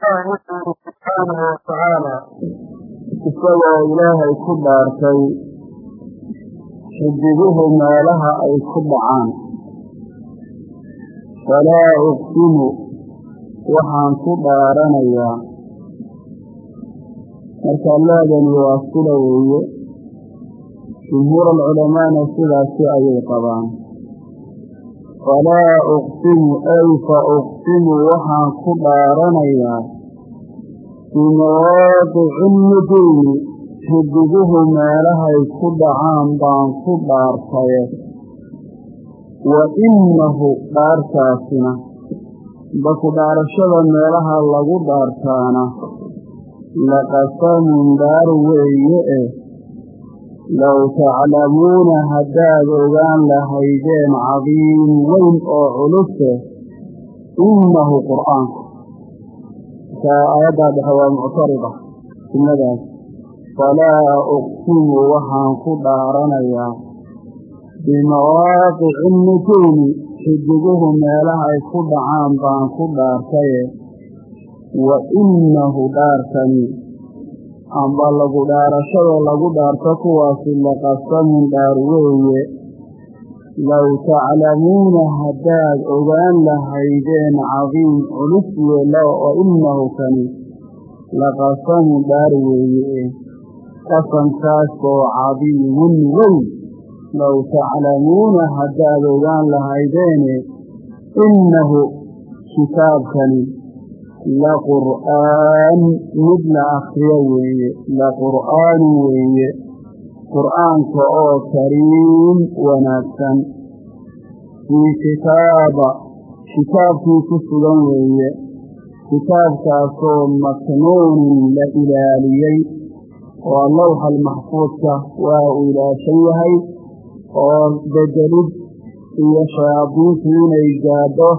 subxaanahu watacaala isagoo ilaahay ku dhaartay xidiguhu meelaha ay ku dhacaan. Falaa uqsimu waxaan ku dhaaranayaa marka laadani waa sila weeye jumhuur alculamaana sidaasi ayay qabaan falaa uqsimu ay fa uqsimu waxaan ku dhaaranayaa bimawaadici nujuumi xidiguhu meelahay ku dhacaan baan ku dhaartaye wa innahu dhaartaasina baku dhaarashada meelaha lagu dhaartaana laqasamun dhaar weeye. eh low taclamuuna haddaad ogaan lahaydeen cadiim weyn oo culuse innahu qur'aanku aayaddaa dhexe waa muctarida jumladaas falaa uqsimu waxaan ku dhaaranayaa bimawaaqici nujuumi xidiguhu meelahay ku dhacaan baan ku dhaartaye wa innahu dhaarkani amba lagu dhaarashadoo lagu dhaarto kuwaasi laqasamun dhaar weeye. Low taclamuuna haddaad ogaan lahaydeen cadiim culus weela oo innahu kani laqasamun dhaar weeye. Qasamkaasoo cadiimun weyn low taclamuuna haddaad ogaan lahaydeene innahu kitaabkani laqur'aan mid la akriyo weeye laqur'aanu weeye qur'aanka oo kariim wanaagsan fii kitaaba kitaabkii ku sugan weeye kitaabkaasoo maknuunin la ilaaliyey oo lowxal maxfuudka waa uu ilaashan yahay oo bedelid iyo shayaadiintu inay gaadho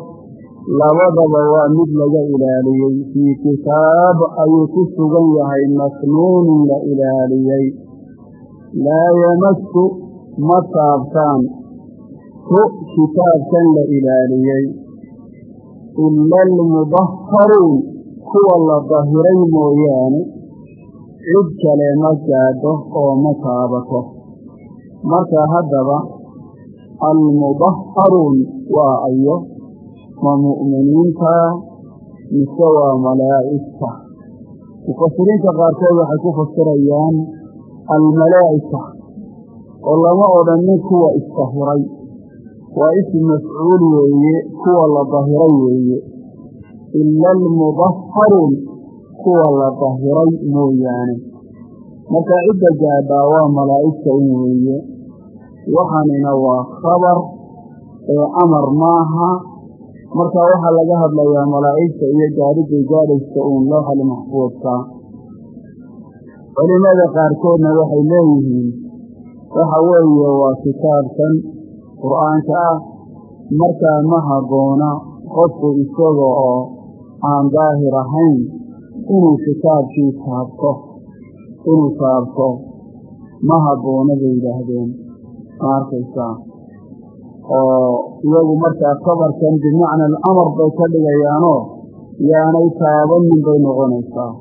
labadaba waa mid laga ilaaliyey. Fii kitaab ayuu ku sugan yahay maknuunin la ilaaliyey. Laa yamasu ma taabtaan hu kitaabkan la ilaaliyey. Ila almudaharuun kuwa la dahiray mooyaane. Cid kale ma gaadho oo ma taabato marka haddaba almudaharuun waa ayo ma mu'miniinta mise waa malaa'igta mufasiriinta qaarkood waxay ku fasirayaan almalaa'ika oo lama odhanin kuwa isdahiray waa ism mafcuul weeye kuwa la dahiray weeye ila almudaharuun kuwa la dahiray mooyaane marka cidda gaadhaa waa malaa'igta in weeye waxaanina waa khabar ee amar maaha marka waxaa laga hadlayaa malaa'igta iyo gaadhiday gaadhaysa uun looxal maxfuudka culimada qaarkoodna waxay leeyihiin waxa weeye waa kitaabkan qur'aanka ah. Markaa ma habboona qofku isaga oo aan daahir ahayn inuu kitaabkii taabto inuu taabto ma habboona bay yidhaahdeen. Ma arkaysaa? Oo iyagu markaa kabarkan bimacna alamar bay ka dhigayaanoo yaanay taabanin bay noqonaysaa.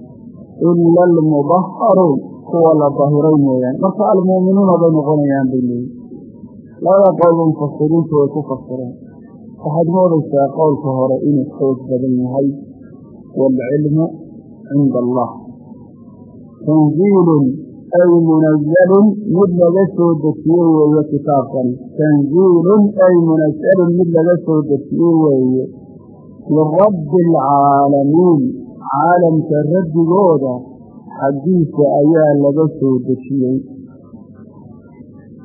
Ila almudaharuun kuwa la dahiray mooyaane marka almu'minuuna bay noqonayaan bay labada qowlba mufasiriintu way ku fasireen. Waxaad moodaysaa qowlka hore inuu xoog badan yahay waalcilmu cinda allah. Tanziilun ay munazalun mid laga soo dejiyey weeye kitaabkani tanziilun ay munazalun mid laga soo dejiyey weeye lirabbi alcaalamiin caalamka rabbigooda xaggiisa ayaa laga soo dejiyey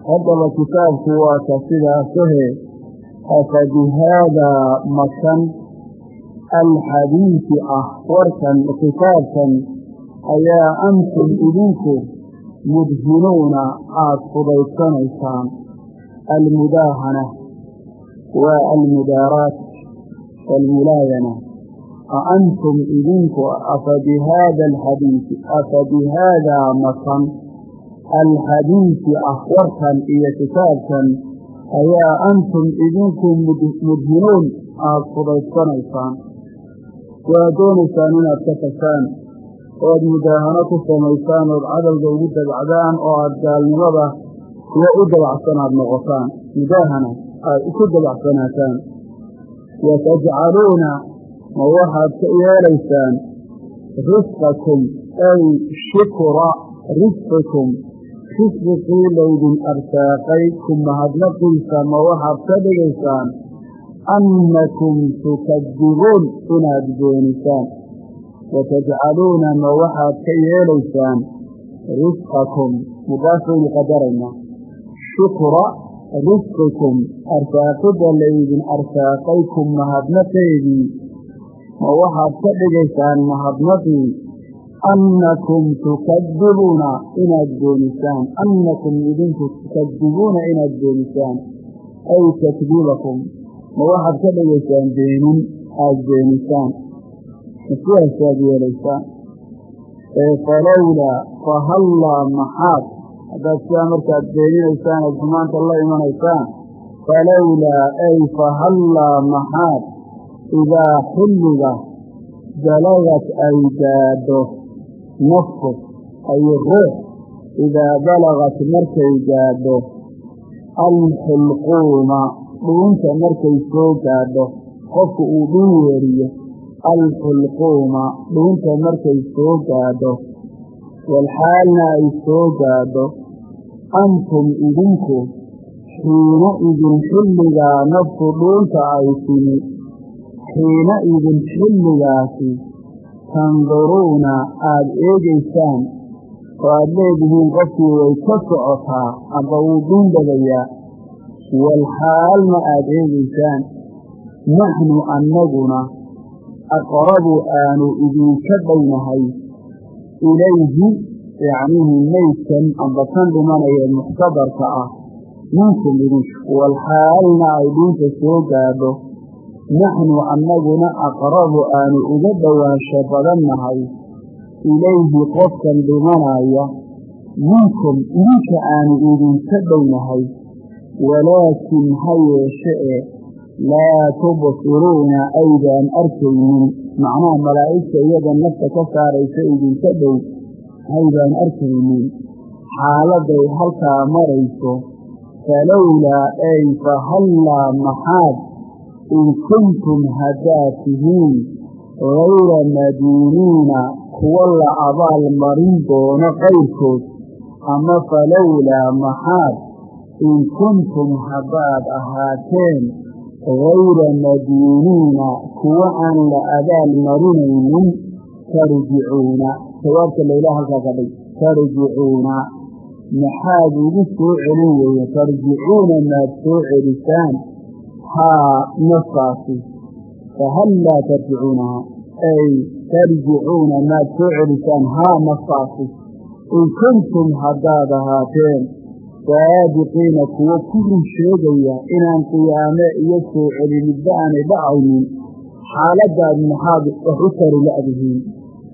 haddaba kitaabku waa ka sidaasahe afa bihaadaa makan alxadiisi ah warkan kitaabkan ayaa antum idinku mudhinuuna aada fudaysanaysaan almudaahana waa almudaaraat waalmulaayana a antum idinku afa bihaada alxadiisi afa bihaadaa makan alxadiisi ah warkan iyo kitaabkan ayaa antum idinku mudhinuun aada fudaysanaysaan waad doonaysaan inaad ka tagtaan oad mudaahano ku samaysaan ood cadowga ugu dabacdaan oo aad gaalnimada kuwo u dabacsan aad noqotaan. Mudaahana aad isu dabacsanaataan. Watajcaluuna ma waxaad ka yeelaysaan risqakum ay shukra risqikum. Risqiqii laydin arsaaqay ku mahadnaqiisa ma waxaad ka dhigaysaan annakum tukadibuun inaad beenisaan watajcaluuna ma waxaad ka yeelaysaan risqakum mudaafaynu qadarayna shukra risqikum arsaaqidda laydin arsaaqay ku mahadnaqeedii ma waxaad ka dhigaysaan mahadnaqii annakum tukadibuuna inaad beenisaan annakum idinku tukadibuuna inaad beenisaan ay takdiibakum ma waxaad ka dhigaysaan beenin aad beenisaan masiaasaad yeelaysaan ee falowlaa fahallaa maxaad haddaad sidaa markaad beeninaysaan aad xumaanta la imanaysaan falowlaa ay fahallaa maxaad idaa xilliga balagad ay gaadho nafku ay ruux idaa balagat markay gaadho alxulquuma dhuunta markay soo gaadho qofku uu dhun weeriyo alxulquuma dhuunta markay soo gaadho walxaalna ay soo gaadho antum idinku xiina idin xilligaa naftu dhuunta ay timi xiina idin xilligaasi tanduruuna aada eegaysaan oo aada leedihiin qofkii way ka socotaa amba wuu dhundhagayaa walxaalna aada eegaysaan naxnu annaguna aqrabu aanu idinka dhownahay ilayhi yacnihi meydkan amba kan dhimanaya muxtadarka ah. Minkum idinku walxaalna ay dhuunta soo gaadho. Naxnu annaguna aqrabu aanu uga dhowaansho badannahay ilayhi qofkan dhimanaya minkum idinka aanu idinka dhownahay walaakin ha yeeshe e laa tubsiruuna aydaan arkaynin macnaha malaa'igta iyada nafta ka saaraysa idinka dhow aydaan arkaynin xaaladay halkaa marayso falowlaa ay fahallaa maxaad in kuntum haddaad tihiin gayra madiiniina kuwa la abaal marin doono qayrkood ama falowlaa maxaad in kuntum haddaad ahaateen gayra madiiniina kuwa aan la abaal marinaynin tarjicuuna jawaabka laylaha halkaa ka dhig tarjicuuna maxaad ugu soo celin weeye tarjicuuna maad soo celisaan haa naftaasi fahallaa tarjicuunaha ay tarjicuuna maad soo celisaan haa naftaasi in kuntum haddaad ahaateen saadiqiina kuwo ku run sheegaya inaan qiyaame iyo soo celinidba aanay dhacaynin xaaladaad maxaad wax u tari la'dihiin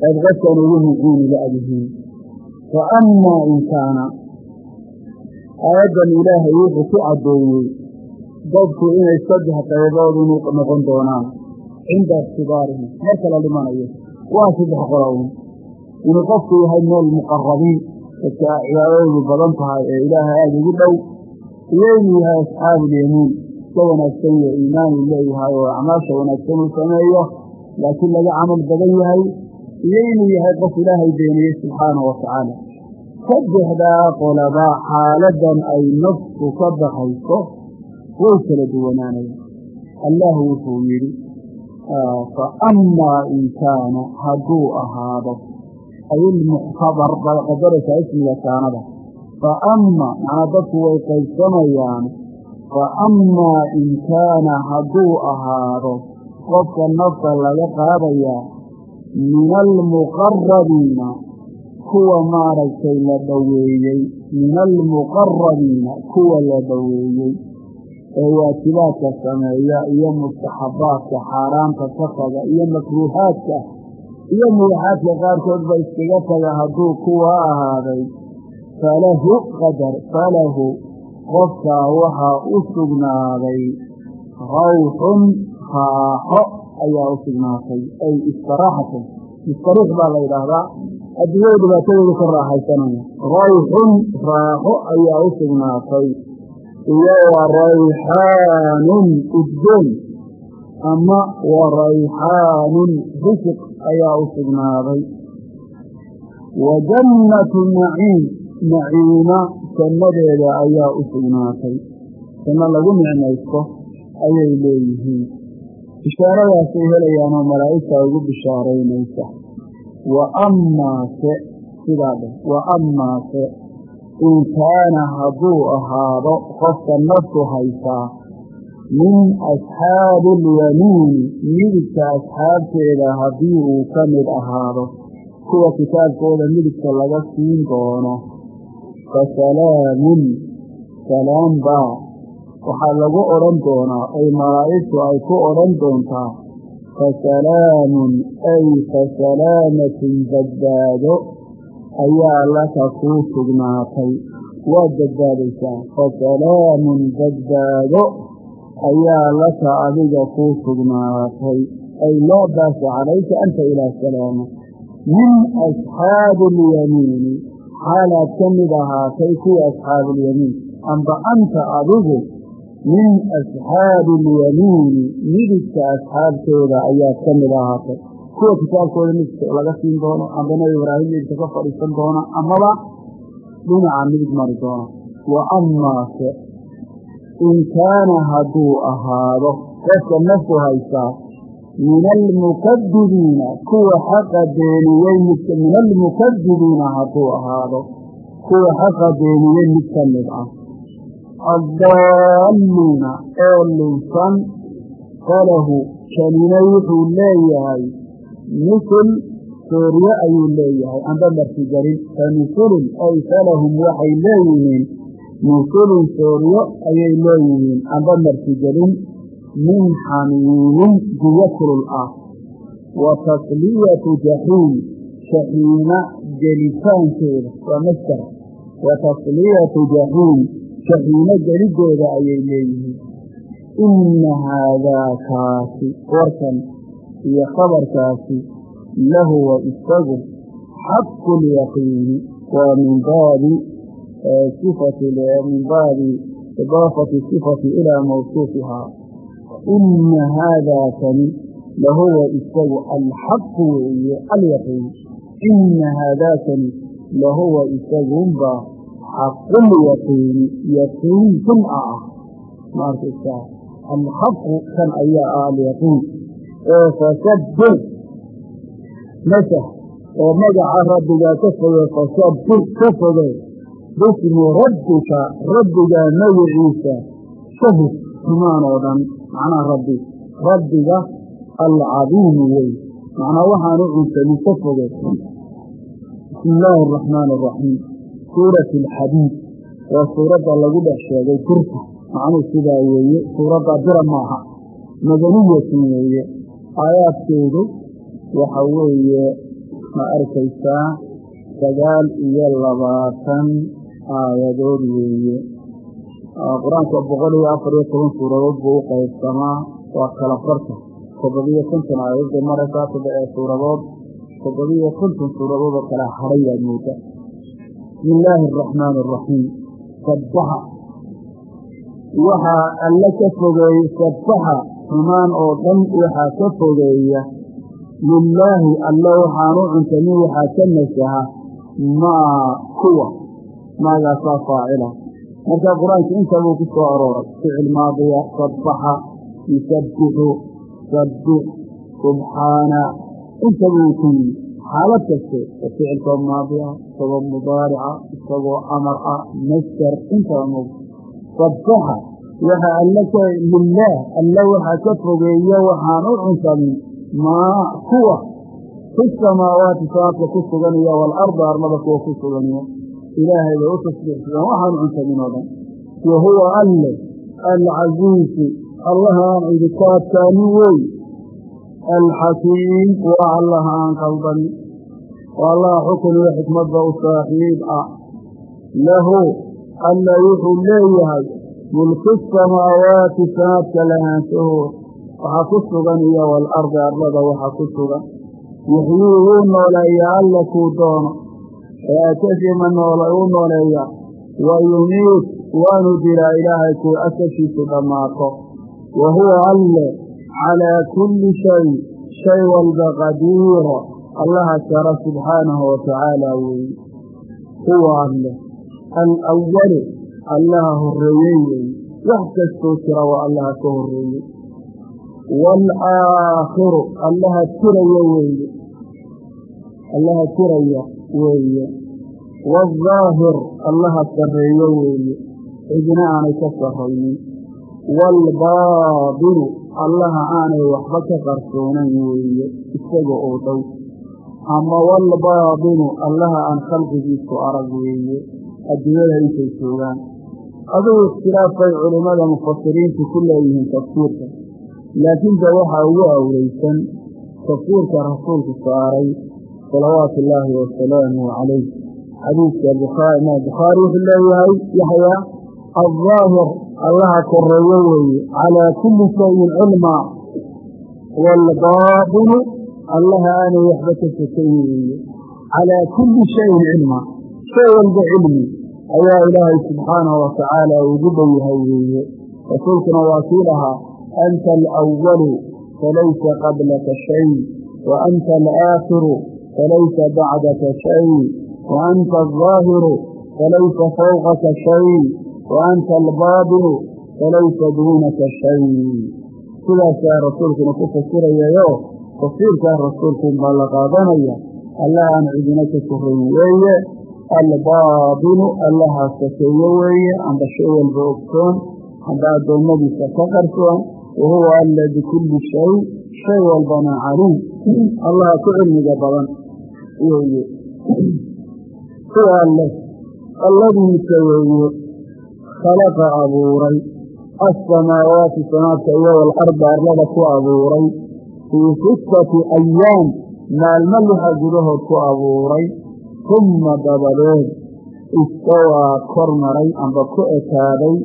eed qofkan ugu muciini la'dihiin. Fa amaa in kaana aayaddan ilaahay wuxuu ku caddeeyey dadku inay saddex qaybood inu noqon doonaan cinda ikhtibaarihim marka dhimanayo waa saddex qolown inuu qofku yahay meel muqarabiin dadka cibaadadoodu badan tahay ee ilaahay aada ugu dhow iyo inuu yahay asxaabuulyamiin iska wanaagsan iyo iimaan uu leeyahay oo acmaasha wanaagsan uu sameeyo laakiin laga camal badan yahay iyo inuu yahay qof ilaahay beeniyey subxaanahu watacaala saddexdaa qolaba xaaladan ay naftu ka baxayso way kala duwanaanaya allah wuxuu yidhi fa amaa in hadduu ahaado ay ilmuctabar baad qadaraysaa ismiga kaanada fa ama macnaa dadku way qaybsamayaan. Fa amaa in kaana hadduu ahaado qofka nafta laga qaadayaa min almuqarabiina kuwa maaragtay la dhoweeyey. Min almuqarabiina kuwa la dhoweeyey. Ee waajibaadka sameeya iyo mustaxabaadka xaaraanta ka taga iyo makruuhaadka iyo mudaxaadka qaarkood ba iskaga taga hadduu kuwa ahaaday falahu qadar falahu qofkaa waxaa u sugnaaday rawxun raaxo ayaa u sugnaatay ay istiraaxatan mustariix baa la yidhaahdaa adduunyada dhibaatadooda ka raaxaysanaya. Rayxun raaxo ayaa u sugnaatay iyo wa rayxaanun udgoon ama wa rayxaanun risiq ayaa u sugnaaday wa jannatu naciim naciima jannadeeda ayaa u sugnaatay janno lagu nicmaysto ayay leeyihiin. Bishaaradaasay helayaanoo malaa'igta ugu bishaaraynaysa. Wa ammaase sidaa dheh wa ammaase in kaana hadduu ahaado qofka naftu haysaa min asxaabi alyamiini midigta asxaabteeda haddii uu ka mid ahaado kuwa kitaabkooda midigta laga siin doono fa salaamun salaam baa waxaa lagu odhan doonaa ay malaa'igtu ay ku odhan doontaa fa salaamun ay fa salaamatun badbaado ayaa laka kuu sugnaatay waad badbaadaysaa fa salaamun badbaado ayaa laka adiga kuu sugnaatay. Ay laa baasa calayka anta ilaa salaama. Min asxaabi alyamiini xaalaad ka mid ahaatay kuwa asxaabuulyamiin amba anta adigu min asxaabi alyamiini midigta asxaabtooda ayaad ka mid ahaatay kuwa kitaabkooda midigta laga siin doono amba nebi ibraahim midigta ka fadhiisan doona amaba dhinaca midig mari doona wa amaase in kaana hadduu ahaado qofka naftu haysaa min almukadibiina kuwa xaqa beeniyey min almukadibiina hadduu ahaado kuwa xaqa beeniyey mid ka mid ah addaalliina oo lunsan falahu kanina wuxuu leeyahay misul soorye ayuu leeyahay amba martigelin fa misulun ay falahum waxay leeyihiin misulun sooryo ayay leeyihiin amba martigelin min xamiimin biyo kulul ah. Wa tasliyatu jaxiim jaxiima gelitaankeeda waa mastar wa tasliyatu jaxiim jaxiimo gelidooda ayay leeyihiin. Inna haadaa kaasi warkan iyo khabarkaasi lahuwa isagu xaqu lyaqiini waa min baabi min baabi idaafati sifati ilaa mawsuufihaa ina haadaa kani lahuwa isagu alxaqu weeye alyaqiin ina haadaakani lahuwa isagunba xaqulyaqiini yaqiin kun a ah maarkaysaa alxaqu kan ayaa ah alyaqiin oo fasabbir masah oo magaca rabbigaa ka foge fasabbir ka foge bismi rabbika rabbigaa magiciisa shahid xumaan oo dhan macnaha rabbi rabbiga alcadiimi wey macnaa waxaanu cunsanin ka foge bismi illaahi araxmaani araxiim suurati alxadiid waa suuradda lagu dhex sheegay birta macnuu sidaa weeye suuradda bira maaha madaniyatun weeye aayaadkeedu waxa weeye ma arkaysaa sagaal iyo labaatan aayadood weeye. Qur'aanka boqol iyo afar iyo toban suuradood buu u qaybsamaa. Waa kala farta. Toddobiyo konton aayadood bay maraysaa toddoee suuradood toddobiyo konton suuradood oo kala hadhayaa mooda bismi illaahi araxmaani araxiim sabbaxa waxaa alle ka fogeeye sabbaxa xumaan oo dhan waxaa ka fogeeya lilaahi alle waxaanu cuntamin waxaa ka nasaha maa kuwa maagaasaa faacila. Marka qur'aanka intabuu ku soo arooray ficil maadiya sabbaxa yusabbixu sabbix subxaana intabuu ku yimi xaalad kaste oo ficilkoo maadiya isagoo mudaarica isagoo amar ah masjar intaba mog sabbaxa waxa alle ka lilaah alle waxaa ka fogeeya waxaan u cuntamin maa kuwa fi samaawaati samaadka ku suganiyo arlada kuwa ku suganiyo ilaahay bay u tasbiixsadaan waxaan cuntamin oo dhan. Wa huwa alle alcasiisu allaha aan idinku adkaanin wey alxakiim waa allaha aan qalbani waa allaha xukun iyo xikmadba u saaxiib ah. Lahu alla wuxuu leeyahay mulku samaawaati samaadka lahaanshahood waxaa ku sugan iyo waalardi arlada waxaa ku sugan. Yuxyii wuu nooleeyaa alla kuu doono eeakashima noole uu nooleeya. Wa yumiit waanu dilaa ilaahay kuu akashiisu dhammaato wa huwa alle calaa kulli shay shay walba qadiiro allaha jara subxaanahu watacaala weeye huwa alle alawalu allaha horreeyey weeye wax kastoo jira waa allaha ka horreeyey. Waalaakhiru allaha tiraya weeye allaha tiraya weeye. Waadaahir allaha sarreeyo weeye. Cidna aanay ka sarraynin. Waalbaadinu allaha aanay waxba ka qarsoonayn weeye. Isaga oo dhow. Ama waalbaadinu allaha aan khalqigiisu arag weeye. Adduunyada intay joogaan. Adugu ikhtilaaf bay culimmada mufasiriintu ku leeyihiin tafsiirka. Laakiinse waxaa ugu awreysan tafsiirka rasuulku saaray salawaatu ullaahi wasalaamuhu calayh xadiidka bukhaari wuxuu leeyahay yaxya aldaahir allaha koreeyo weeye calaa kulli shayin cilmaa waalbaatinu allaha aanay waxba ka sokayn weeye calaa kulli shayin cilmaa shay walba cilmi ayaa ilaahay subxaanahu watacaala ugu dhow yahay weeye rasuulkuna waa kii lahaa anta alawalu falaysa qablaka shay wa anta alaakhiru falaysa bacdaka shay wa anta aldaahiru falaysa fawqaka shay wa anta albaadinu falaysa duunaka shay sidaasaa rasuulkuna ku fasirayayo tafsiirkaa rasuulkun baa la qaadanaya allah aan cidina ka korayn weeye albaadinu allaha sakeeyo weeye amba shay walba ogsoon amba addoommadiisa ka qarsoon wa huwa alla bikulli shay shay walbana caliim allaha ku cilmiga badan weeye. Kuwa alleh alladiisa weeye khalaqa abuuray. Assamaawaati samaadka iyo walarda arlada ku abuuray. Fii sittati ayaam maalmo lixa gudahood ku abuuray. Humma dabadeed istawaa kor maray amba ku ekaaday.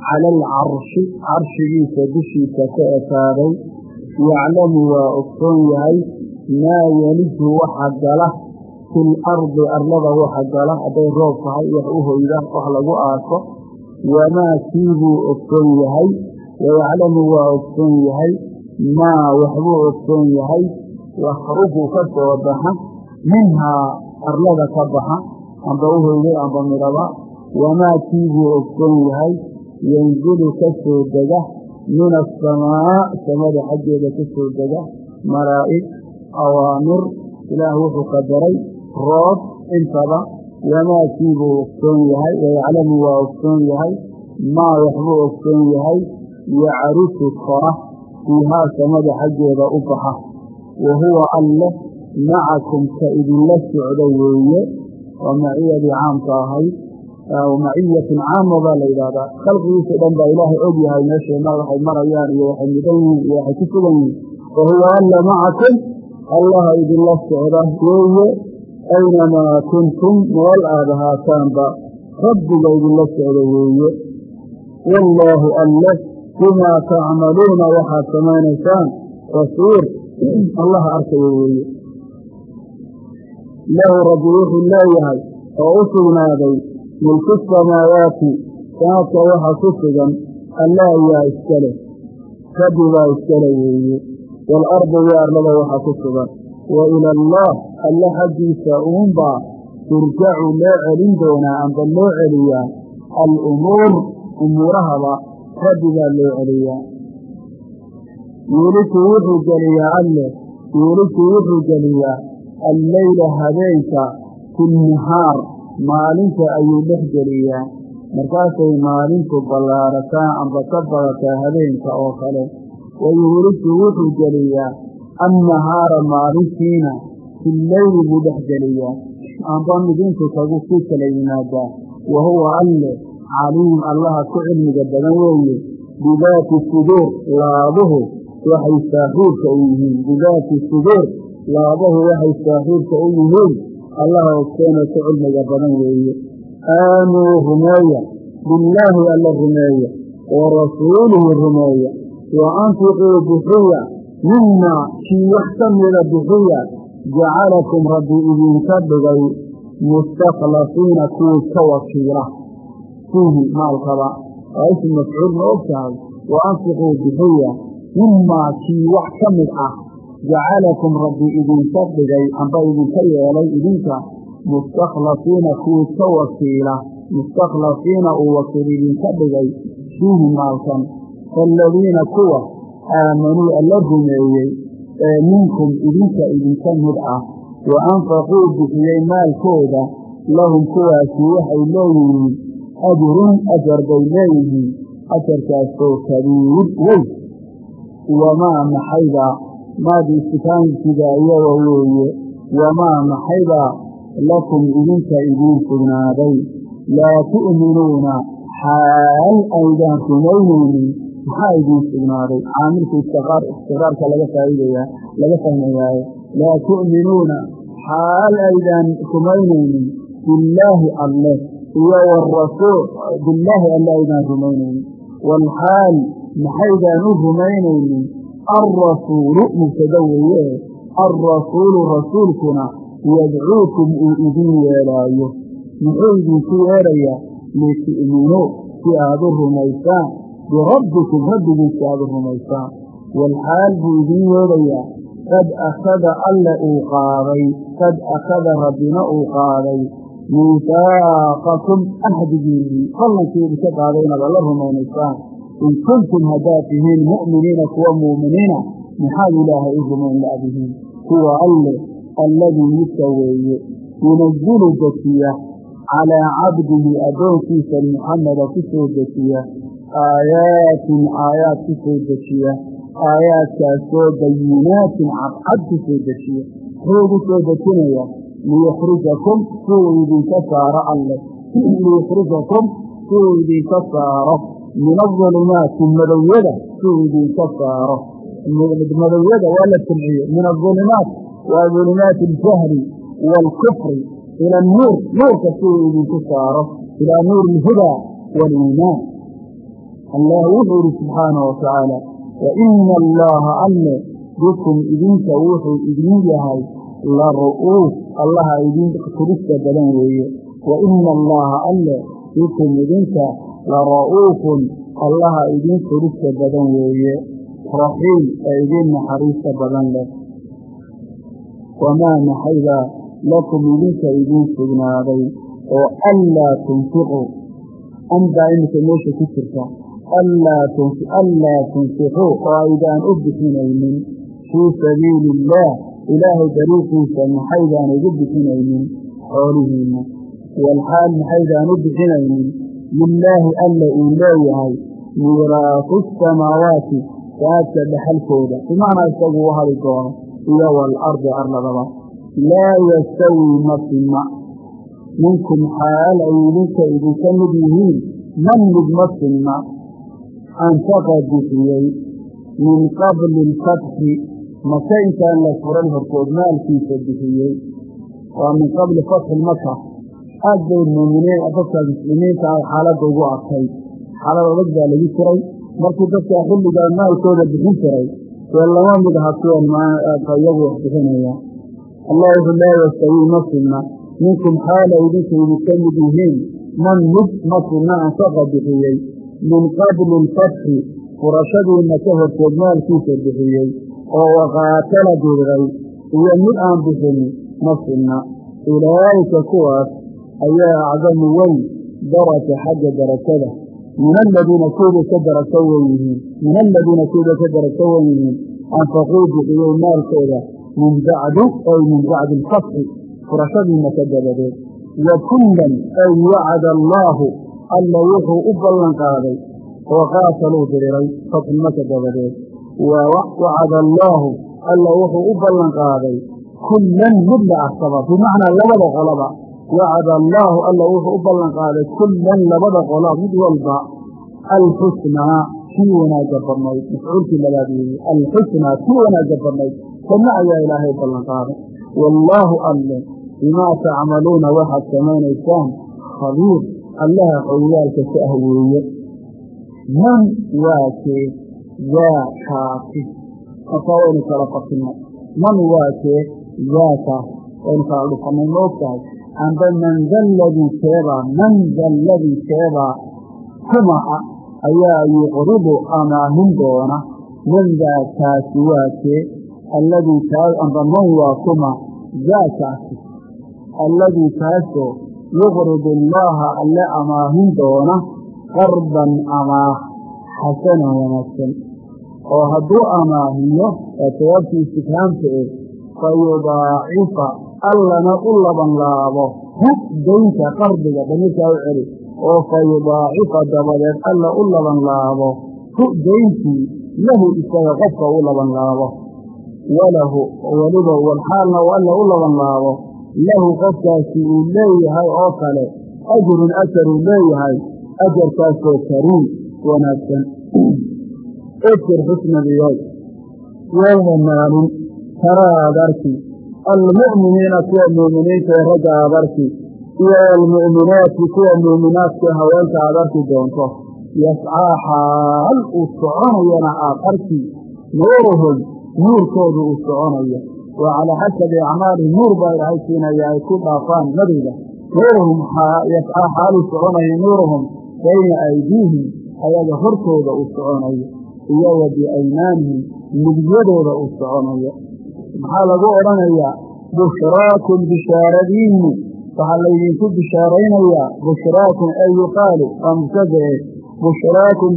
Cala alcarshi carshigiisa dushiisa ku ekaaday. Yaclamu waa ogsoon yahay maa yeliju waxa gala fil ardi arlada waxa gala hadday roob tahay wax u hoyda wax lagu aaso wamaa kiibuu ogsoon yahay wayaclamu waa ogsoon yahay maa waxbuu ogsoon yahay yakhruju ka soo baxa minhaa arlada ka baxa amba u hoyday amba midhaba wamaa kiibuu ogsoon yahay yanzilu ka soo dega min asamaa samada xaggeeda ka soo dega malaa'ig awaamir ilaah wuxuu qadaray roob intaba wamaa kiibuu ogsoon yahay wayaclamu waa ogsoon yahay maa waxbuu ogsoon yahay yacrisu kora fiihaa samada xaggeeda u baxa. Wa huwa alleh macakum ka idinla socdo weeye waa maciyadii caamka ahayd maciyatun caama baa la yidhahdaa khalqigiisa dhan baa ilaahay og yahay waxay marayaan iyo waxay mudan yihiin iyo waxay ku sugan yihiin. Wa huwa alla macakum allaha idinla socda weeye aynamaa kuntum meel aad ahaataanba rabbiga idinla socda weeye wallaahu alleh bimaa tacmaluuna waxaad samaynaysaan basiir allaha arkaya weeye lahu rabbi wuxuu leeyahay oo u sugnaaday mulku samaawaati sanaadka waxa ku sugan alla ayaa iska leh rabbi baa iskale weeye waalardi iyo arlada waxa ku sugan wa ila allaah alle xaggiisa uunbaa turjacu loo celin doonaa amba loo celiyaa alumuur umuurahaba rabbigaa loo celiyaa yuuliku wuxuu geliyaa alle yuuliku wuxuu geliyaa alleyla habeenka fi nnahaar maalinta ayuu dhex geliyaa markaasay maalintu ballaarataa amba ka badataa habeenka oo kale wa yuuliku wuxuu geliyaa annahaara maalintiina fileyli buu dhex geliyaa. Amba midintu tagu ku kala yimaadaa wa huwa alle caliim allaha ku cilmiga badan weeye. Bidaati suduur laabuhu waxay saaxiibka u yihiin. Bidaati suduur laabuhu waxay saaxiibka u yihiin. Allaha ogsoona ku cilmiga badan weeye. Aaminuu rumeeya billaahi alla rumeeya wa rasuulihi rumeeya wa anfiquu bixiya mimaa kii wax ka mida bixiya jacalakum rabbi idinka dhigay mustakhlafiina kuwii ka wakiila. Fiihi maalkaba waa ism mafcuul ma og tahay? Wa anfiquu bixiya mimaa kii wax ka mid ah jacalakum rabbi idinka dhigay amba idinka yeelay idinka mustakhlafiina kuwii ka wakiila mustakhlafiina uu wakiil idinka dhigay. Fiihi maalkan aladiina kuwa aamanuu alla rumeeyey ee minkum idinka idinka mid ah wa anfaquu bixiyey maalkooda lahum kuwaasi waxay leeyihiin ajrun ajar bay leeyihiin ajarkaasoo kabiir wey wamaa maxayba maadi istikaankiga iyaga weeye wamaa maxayba lakum idinka idiin sugnaaday laa tu'minuuna xaal aydaan rumaynaynin maxaa idiin sugnaaday caamilka istiqraarka laga faa'iidayaa laga fahmayaaye laa tu'minuuna xaal aydaan rumaynaynin. billaahi alle iyo warasuul. billaahi alle aydaan rumaynaynin. waalxaal maxaydaan u rumaynaynin? alrasuulu mubtada weeye. alrasuulu rasuulkuna yadcuukum uu idin yeedhaayo muxuu idinku yeedhayaa litu'minuu si aad u rumaysaan birabbikum rabbigiin si aad rumaysaan waalxaal buu idin yeedhayaa qad akhada alle uu qaaday qad akhada rabbina uu qaaday miisaaqakum axdigiinii qallankii idinka qaaday inaad alla rumaynaysaan in kuntum haddaad tihiin mu'miniina kuwa mu'miniina maxaad ilaahay u rumayn la'dihiin kuwa alle alladii midka weeye yunazilu dejiya calaa cabdihi addoonkiisa muxameda ku soo dejiya aayaatin aayaad ku soo dejiya aayaadkaasoo bayinaatin cadcad ku soo dejiya muxuu ugu soo dejinaya liyukhrijakum si uu idinka saaro alle liyukhrijakum si uu idinka saaro min aulumaati madowyada si uu idinka saaro madowyada waa la jamciye min aulumaat waa ulumaati aljahli idinku saaro ilaa nuuri alhudaa waaliimaan allah wuxuu ihi subxaanahu watacaala wa ina allaha alle bikum idinka wuxuu idin yahay la ru'uuf allaha idin turista badan weeye. Wa ina allaha alle bikum idinka la ra'uufun allaha idin turista badan weeye. Raxiim ee idin naxariista badan leh. Wamaa maxayba lakum idinka idiin sugnaaday oo anlaa tunfiquu anbaa iminka meesha ku jirta anlaa tunfiquu oo aydaan u bixinaynin fii sabiili illaah ilaahay dariiqiisa maxaydaan ugu bixinaynin xoolihiinna walxaal maxaydaan u bixinaynin lilaahi alla uu leeyahay miiraasu samaawaati saadka dhaxalkooda bimacnaa isagu u hadi doono iyo waalardi arladaba laa yastawii ma sinna minkum xaal ay idinka idinka mid yihiin man mid ma anfaqa bixiyey min qabli alfatxi maka intaan la furan hortood maalkiisa bixiyey. Waa min qabli fatxi maka aad bay muuminiin dadka muslimiinta ah xaaladda ugu arkay. Xaalad adag baa lagu jiray markii dadka xilligaa maalkooda bixin jiray dee lama mid kuwan iyagu wax laa yastawii ma sinna minkum xaala idinka idinka mid yihiin man mid ma sinna anfaqa bixiyey min qabli alfatxi furashadiina ka horteed maalkiisa bixiyey oo waqaatala diriray iyo mid aan bixin ma sinna ulaa'ika kuwaas ayaa acdamu weyn daraja xagga darajada min aladiina kuwday ka darajo wen yihiin min aladiina kuwday ka darajo wen yihiin anfaquu bixiyey maalkooda min bacdu ay min bacdi alfatxi furashadiina ka dabadeed wa ay wacada allaahu alla wuxuu u ballan qaaday oo qaataluu diriray fatximaka dabadeed. Wacada allaahu alla wuxuu u ballan qaaday kullan mid la arsaba bimacnaa labada qolaba. Wacada allaahu alla wuxuu u ballan qaaday kullan labada qolo mid walba. Alxusnaa kii wanaagga badnayd mafcuulkii labaad weeye alxusnaa kii wanaagga badnayd kana ayaa ilaahay ballan qaaday. Wallaahu alle bimaa tacmaluuna waxaad samaynaysaan khabiir allaha xowyaalka ka ah weeye. Man waa kee? Yaa kaasi markaa waynu kala fasinay man waa kee? Yaakaas waynu kala dhufanay ma og tahay. Amba man da ladii keebaa man da ladii keebaa kuma ah ayaa yuqridu amaahin doona. Man daa kaasi waa kee? Alladii kaas amba man waa kuma? Daa kaasi alladii kaasoo yuqridu allaaha alle amaahin doona qardan amaah xasanan wanaagsan. Oo hadduu amaahiyo ee jawaabtii istifhaamka eh fa yudaacifa allana u laban laabo hu daynta qardiga damirkaa u celi oo fa yudaacifa dabadeed alla u laban laabo hu dayntii lahu isaga qofka u laban laabo. Walahu weliba walxaalna alla u laban laabo lahu qofkaasi uu leeyahay oo kale ajrun ajar uu leeyahay ajarkaasoo kariim wanaagsan. اذkr xusnadiyood yowma maalin taraa aad arki almu'miniina kuwa mu'miniinta ee ragga aad arki iyo almu'minaati kuwa mu'minaadka haweenka aad arki doonto. Yascaa xaal uu soconayana aad arki nuuruhum nuurkoodu uu soconayo wa calaa xasabi acmaalihim nuur baa ilaahay siinaya ay ku dhaafaan madowda nuuruhum yascaa xaaluu soconayo nuuruhum bayna aydiihim ayaga hortooda uu soconayo iyo wa biaymaanihim midyadooda uu soconayo maxaa lagu odhanayaa? Bushraakum bishaaradiinni waxaa laydinku bishaaraynayaa bushraakum ay yuqaalu waa mubtadae bushraakum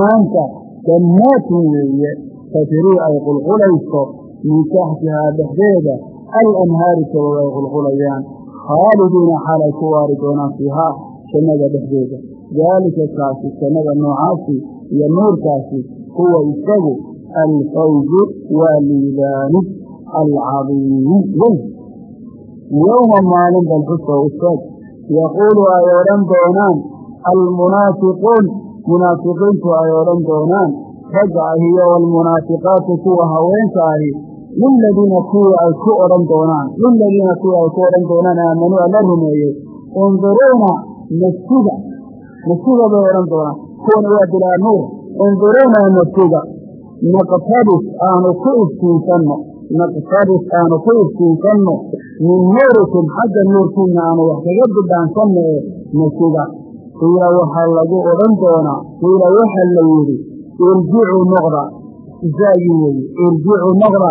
maanta jannaatun weeye tajrii ay qulqulayso min taxtihaa dhexdeeda alanhaari sabab ay qulqulayaan khaalidiina xaalay ku waari doonaan fiihaa jannada dhexdeeda daalika kaasi jannada noocaasi iyo nuurkaasi huwa isagu alfawzu waa liibaani alcadiimu wey yowma maalin bal xuso ustaag yaquulu ay odhan doonaan almunaafiquun munaafiqiintu ay odhan doonaan ragga ahi iyo waalmunaafiqaatu kuwa haweenka ahi liladiina kuwii ay ku odhan doonaan. Liladiina kuwii ay ku odhan doonaan aamanuu alla rumeeyey. Unduruuna nafsiga. Nafsiga bay odhan doonaan. Kuwana waa bilaa nuur. Unduruuna nafsiga. Naqtabis aanu ku iftiinsanno. Naqtabis aanu ku iftiinsanno. Min nuurikum xagga nuurkiina aanu wax kaga bidhaansanno ee nafsiga. Qiila waxaa lagu odhan doonaa. Qiila waxa la yidhi irjicuu noqda isaagii weeye irjicuu noqda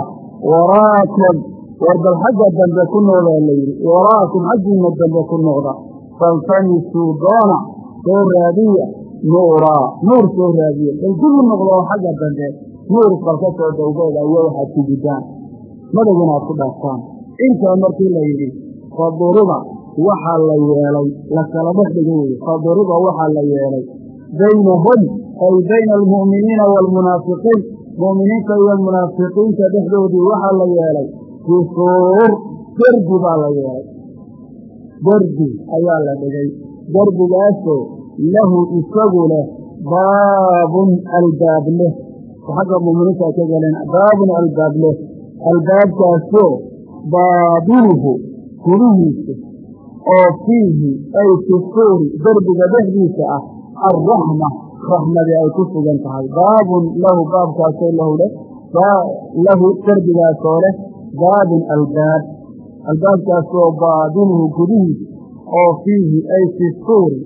waraakum. War bal xagga dambe ku noqdaa la yidhi. Waraakum xaggiina dambe ku noqda. Faltamisuu doona. Soo raadiya. Nuuraa nuur soo raadiya. Bal noqda oo xagga dambe nuur balka soo dawgeeda iyo waxaad ku guddaan. Madag inaad ku dhaaftaan. Intaa markii la yidhi faduriba waxaa la yeelay. La kala dhex dhiga weye faduriba waxaa la yeelay baynahum ay bayna almu'miniina waalmunaafiqiin mu'miniinta iyo munaafiqiinta dhexdoodii waxaa la yeelay bisuur derdi baa la yeelay derdi ayaa la dhigay derdigaasoo lahu isagu leh baabun albaab leh xagga mu'miniinta ay ka galeen baabun albaab leh albaabkaasoo baabinuhu gudihiisa oo fiihi ay fi suuri derbiga dhexdiisa ah alraxma raxmadi ay ku sugan tahay baabun lahu baabkaasoo lahu leh lahu derbigaasoo leh baabun albaab albaabkaasoo baabinuhu gudihiisa oo fiihi ay fi suuri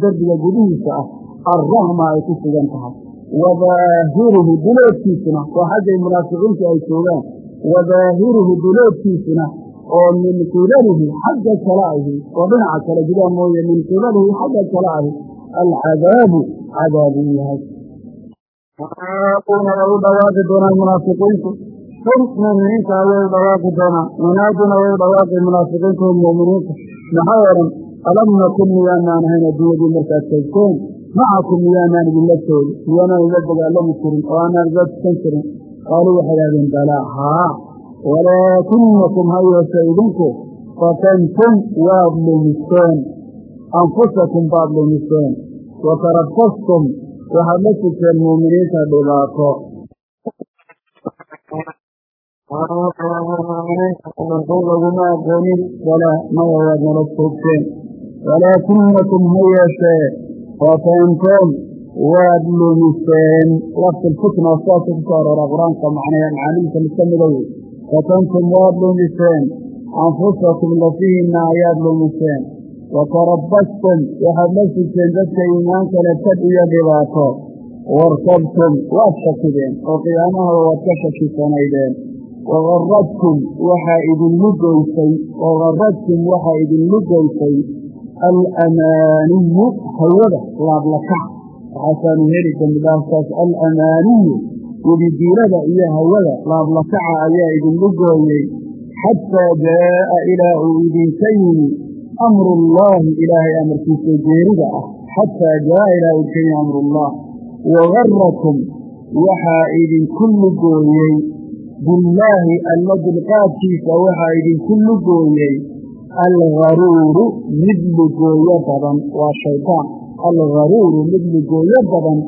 derbiga gudihiisa ah alraxma ay ku sugan tahay wadaahiruhu duloodkiisuna waa xaggay munaafiqiintu ay joogaan wadaahiruhu duloodkiisuna oo min qibalihi xagga kale oo dhinaca kale gudaha mooye min qibalihi xagga kale alcadaabu cadaabuu yahay. Yunaaduna way u dhawaaqi doonaan munaafiqiintu. Hum muuminiinta way u dhawaaqi doonaan. Yunaaduna way u dhawaaqi munaafiqiintu hum maxay odhan alam nakun miyaanaan ahayn adduunyadii markaad tagteen macakum miyaanaan idinla joogi miyaanaan idla dagaalami jirin oo aanaan idla tukan jirin qaaluu waxay idhahdeen balaa haa walaakinakum ha yeeshe idinku fatantum waad lumiseen anfusakum baad lumiseen wa tarabastum waxaad la sugteen muuminiinta dhibaato laguma aqoonin balaa maya waad nala joogteen walaakinakum ha yeeshee fatantum waad lumiseen laftilfitna oo sidaasa ku soo aroora qur'aanka macnaya macaanidiisa mid fatantum waad lumiseen anfusakum lafihiinna ayaad lumiseen watarabastum waxaad la sugteen dadka iimaankale tad iyo dhibaato. Wartabtum waad shakideen. Oo qiyaamahooda waad ka shakisanaydeen. Wagaradtum waxaa idinlu goysay wagaradtum waxaa idinlu goysay alamaaniyu hawada laablakac waxaasaanu heli dambidhaafkaas alamaaniyu wedidiilada iyo hawada laablakaca ayaa idinlu gooyey xataa jaa'a ilaa uu idinka yimi amru llaahi ilaahay amarkiisa geerida ah. Xataa jaa'a ilaa uu idinka yimi amrullah. Wagarakum waxaa idinku lugooyey billaahi alla dulqaadkiisa waxaa idinku lugooyey algaruuru mid lugooyo badan. Waa shaydaan algaruuru mid lugooyo badan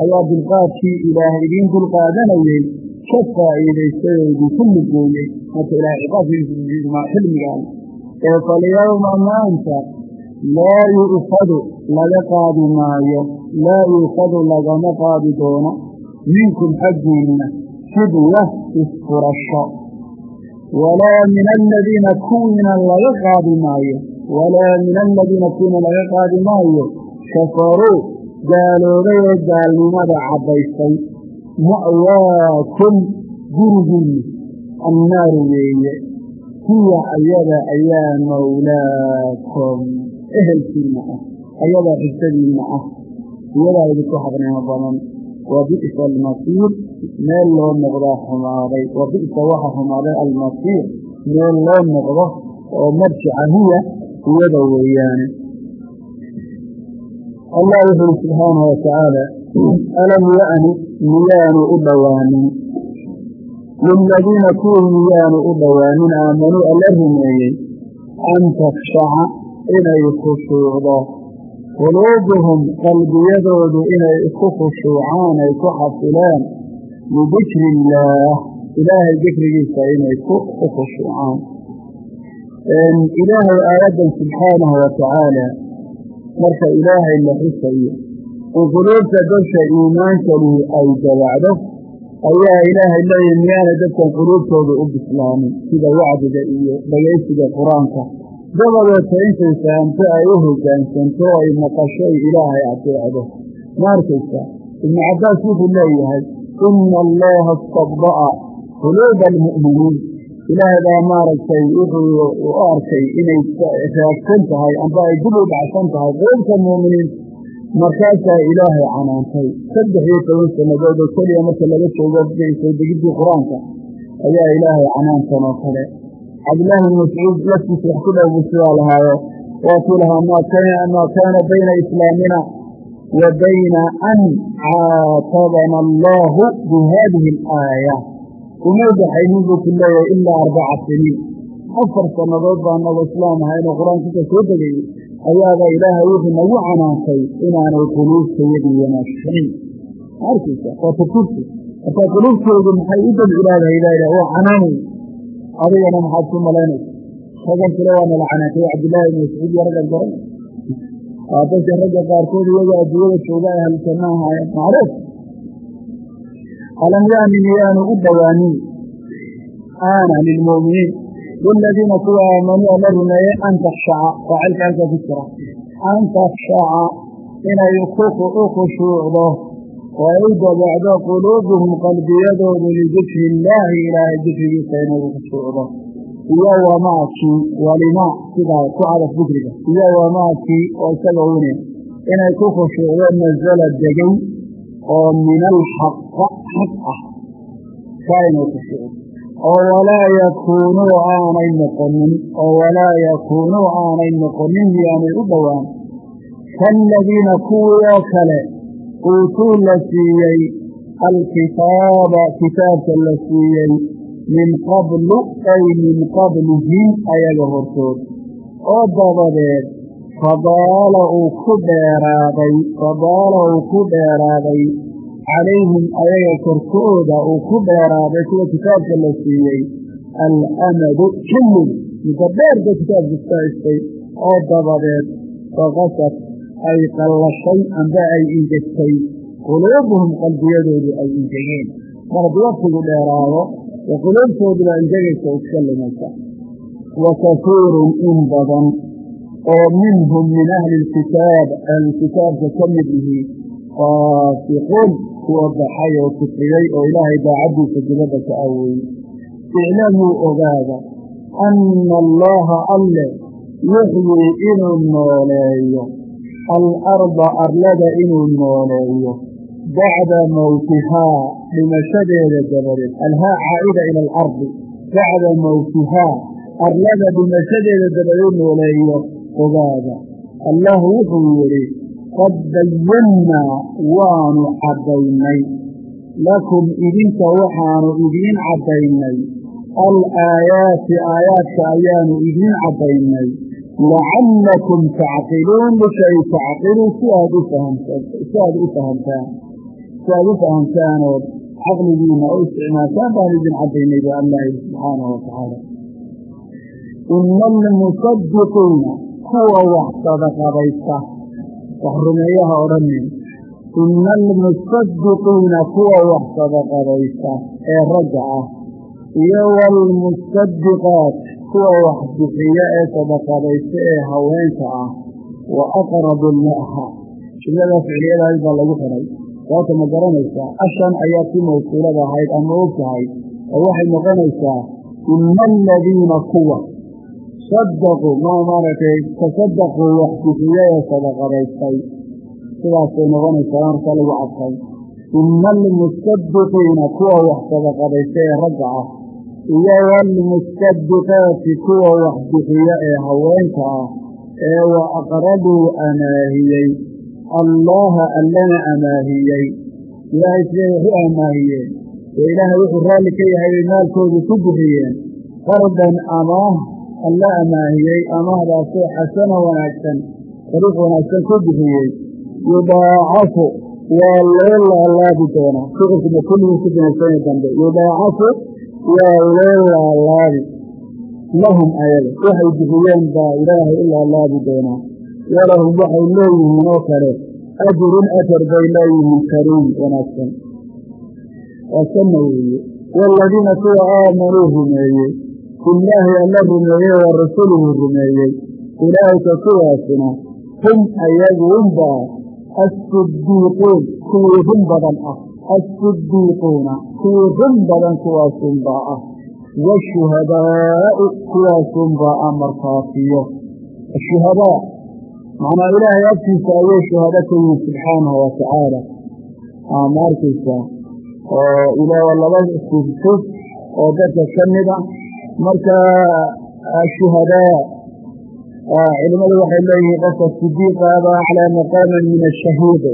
ayaa dulqaadkii ilaah idiin dulqaadanayey ka faa'iidaystay oo idinku lugooyey marka ilahay ciqaabkiisa xilmigaan ee falyawma maanta laa yu'fadu laga qaadi maayo laa yu'fadu lagama qaadi doono minkum xaggiinna fidya isfurasho. Walaa min aladiina kuwiina laga qaadi maayo walaa min aladiina kuwiina laga qaadi maayo kafaruu gaaloobay ee gaalnimada caddaystay. Ma'waakum gurigiinna annaaru weeye. Hiya ayada ayaa mawlaakum. Ehelkiinna ah ayadaa xigtadiinna ah. Iyadaa idinku xaqnimo badan. Wa bi'sa almasiir meel loo noqdaa xumaaday. Wa bi'sa waxa xumaaday almasiir meel loo noqdo oo marjica hiya iyada weeyaane allah wuxu uri subxaanahu watacaala alam ya'ni miyaanu u dhowaanin liladiina kuwii miyaanu u dhowaanin aamanuu alla rumeeyey an takshaca inay khushuucdo quluubuhum qalbiyadoodu inay ku khushuucaan ay ku xasileen lidikri illaah ilaahay dikrigiisa inay ku khushuucaan. Ilaahay aayaddan subxaanahu watacaala marka ilaahay la xusayo. In quluubta dadka iimaanka ay dabacdo ayaa ilaahay leeyahy miyaana dadkan quluubtooda u bislaamin sida wacdiga iyo dhegaysiga qur'aanka. Dabadeeta intay fahamto ay u hoggaansanto ay maqasho ay ilaahay adeecdo ma arkaysaa ibnu cabbaas wuxuu leeyahay ina allaha istabda'a quluuba almu'miniin ilaahay baa maaragtay wuxuu u arkay inay raagsan tahay amba ay dib u dhacsan tahay quluubta mu'miniinta markaasaa ilaahay canaantay. Saddex iyo toban sannadood oo keliya marka laga joogo soo degiddii qur'aanka ayaa ilaahay canaantan oo kale. Cabdillaahi bn mascuud laftiisa wax ku dhow buu sidaa lahaayo waatuu lahaa maa kaana bayna islaamina wa bayna an caatabana allaahu bi haadihi alaaya uma dhaxaynin buu ku leeyahay ilaa arbaca siniin. Afar sannadood baa naga islaam ahaynoo qur'aankiisa soo degayey ayaaba ilaahay wuxuu nagu canaantay inaanay quluubtayadii wanaagsanin. Arkaysa waa tafurti marka quluubtoodu maxay u dabcilaadahay baa ilah waa canaanay. Adigana maxaad ku malaynaysa. Ragan kale waa nala canaantay cabdillaahi ibn mascuud iyo raggan dadka ragga qaarkood iyagoo adduunyada jooga ay haljanno ahaayeen macruuf alam yaani miyaanu u dhowaanin aana lilmu'miniin liladiina kuwa aamanuu alla rumeeyey an takshaca faacilka halkaa ku jira an takshaca inay u khushuucdo oo ay dabacdo quluubuhum qalbiyadoodu lidikri illaahi ilaahay dikrigiisa inay u khushuucdo iyo wamaakii walima sidaa ku cadaf dikriga iyo wamaakii oo isaga wine inay ku khushuucdo nasala degay oo min alxaqa xaq ah. Kaa inay khushuucdo oo walaa yakuunuu aanay noqonin oo walaa yakuunuu aanay noqonin miyaanay u dhowaan. Kaaladiina kuwii oo kale uutuu la siiyey alkitaaba kitaabka la siiyey min qablu ay min qablihim ayaga hortood. Oo dabadeed fadaala uu ku dheeraaday fadaala uu ku dheeraaday calayhim ayaga korkooda uu ku dheeraaday kuwa kitaabka la siiyey alamadu xillig muddo dheerka kitaabka istaistay oo dabadeed faqasad ay qallashay amba ay ingegtay quluubuhum qalbiyadoodu ay ingegeen mar haddii waqtigu dheeraado ee quluubtooduba ingegaysa iska limaysa wa kafiirun in badan oo minhum min ahli lkitaab ahlukitaabka ka mid yihi faasiquun kuwa baxay oo kufriyey oo ilaahay daacaddiisa dibadda ka aweeyey iclamuu ogaada anna allaha alle yuxyii inuu nooleeyo alarda arlada inuu nooleeyo bacda mowtihaa dhimashadeeda dabadeed alhaa caa'ida ila alardi bacda mowtihaa arlada dhimashadeeda dabadeed nooleeyo ogaada. Allah wuxuu yidhi qad bayannaa waanu caddaynay. Lakum idinka waxaanu idiin caddaynay. Alaayaati aayaadka ayaanu idiin caddaynay. Lacallakum tacqiluun lishay tacqiluu si aad u fahamtaan si aad u fahamtaanood caqligiina u isticmaaltaan baanu idin caddaynay ba allah subxaanahu watacaala ina almusadiqiina kuwa wax sadaqadaysta wax rumeeyaha odhanin ina almusadiqiina kuwa wax sadaqadaysta ee ragga ah. Iyo waalmusadiqaat kuwa wax bixiya ee sadaqadaysta ee haweenka ah. Wa aqrabu llaha jumlada ficliyadaas baa lagu xiray. Sababta ma garanaysaa ashan ayaa kii mawsuulada ahayd ama og tahay. Oo waxay noqonaysaa ina aladiina kuwa sadaquu ma maaragtay tasadaquu wax bixiya ee sadaqadaystay sidaasay noqonaysaa marka lagu cadfay ina almusadiqiina kuwa wax sadaqadaysta ee ragga ah iyo waalmusadiqaati kuwa wax bixiya ee haweenka ah ee wa aqrabuu amaahiyey allaha allana amaahiyey ilaahay siday wax u amaahiyeen ee ilaahay wuxuu raalli ka yahay bay maalkoodu ku bixiyeen qardan amaah alla amaahiyey amaahdaasoo xasana wanaagsan dariiq wanaagsan ku bixiyey yudaacafu waa loo laalaabi doonaa. Ficilkuma kulligii ku binaysanya dambe. Yudaacafu waa loo laalaabi lahum ayaga waxay bixiyeen baa ilaahay u laalaabi doonaa. Walahum waxay leeyihiin oo kale ajrun ajar bay leeyihiin kariim wanaagsan. Waa sanna weeye. Waaladiina kuwa aamanuu rumeeyey billaahi alla rumeeyey wa rasuuluhu rumeeyey. Ulaa'ika kuwaasina hum ayagunbaa assiddiiquun kuwii run badan ah. Assiddiiquuna kuwii run badan kuwaasunbaa ah. Waashuhadaa'u kuwaasunbaa ah markhaatiyo ashuhadaa macnaa ilaahay agtiisa ayay shuhado ka yihiin subxaanahu watacaala ma arkaysaa oo ilaa laba sufsuf oo dadka ka mida marka ashuhadaa culimmadu waxay leeyihiin qofka sidiiqaaba aclaa maqaaman min ashahiide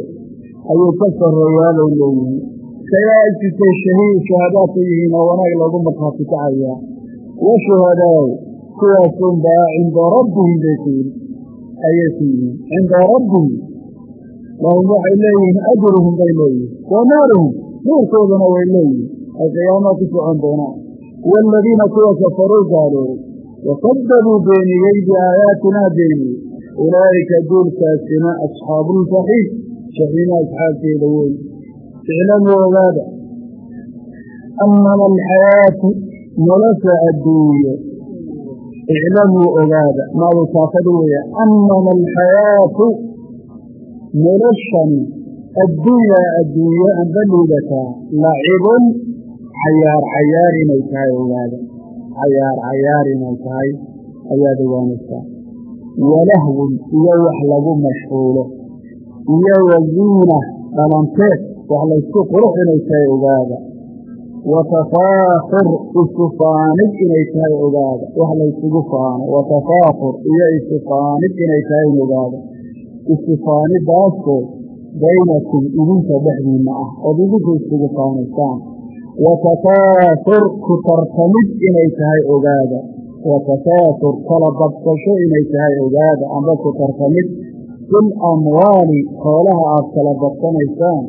ayuu ka sarreeyaa bay leeyihiin isagaa agtiisay shahiid shuhadaa ka yihiin oo wanaag loogu markhaati kacayaa washuhadaaw kuwaasunbaa cinda rabbihim bay ku yidhi ayay ku yihiin cinda rabbihim. Lahum waxay leeyihiin ajruhum bay leeyihiin wa ay qiyaamaha ku socon doonaan waaladiina kuwa kafaruu gaaloobay wakadabuu beeniyey biaayaatinaa beeniyey ulaa'ika duulkaasina asxaabuuljaxiim jaxiima asxaabteeda wey iclamuu ogaada annama alxayaatu nolosha adduunye iclamuu ogaada maabutaafadu weya annama alxayaatu noloshani addunya adduunye amba liidataa lacibun cayaar cayaar inay tahay ogaada. Cayaar cayaar inay tahay ayaad ogaanaysaa. Walahwun iyo wax lagu mashquulo. Iyo waziina dhalanteed wax laysku qurux inay tahay ogaada. Wa tafaakur isu faanid inay tahay ogaada. Wax laysugu faano. Wa tafaakur iyo isu faanid inay tahay ogaada. Isu faanidaasoo baynakum idinka dhexdiinna ah ood idinku isugu faanaysaan wa takaatur ku tartamid inay tahay ogaada wa takaatur kala badsasho inay tahay ogaada amba ku tartamid fil amwaali xoolaha aad kala badsanaysaan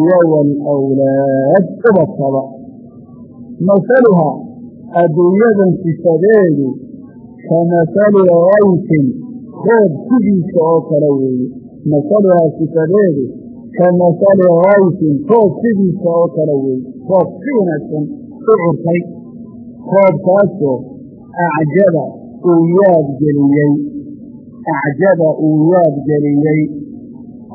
iyo waalawlaad ubadkaba masaluhaa adduunyadan sifadeedu ka masali kaytin roob sidiisa oo kale weeye masaluhaa sifadeedu ka masali haysin roob sidiisa oo kale wey roob si wanaagsan u curtay roobkaasoo acjaba uu yaadgeliyey acjaba uu yaadgeliyey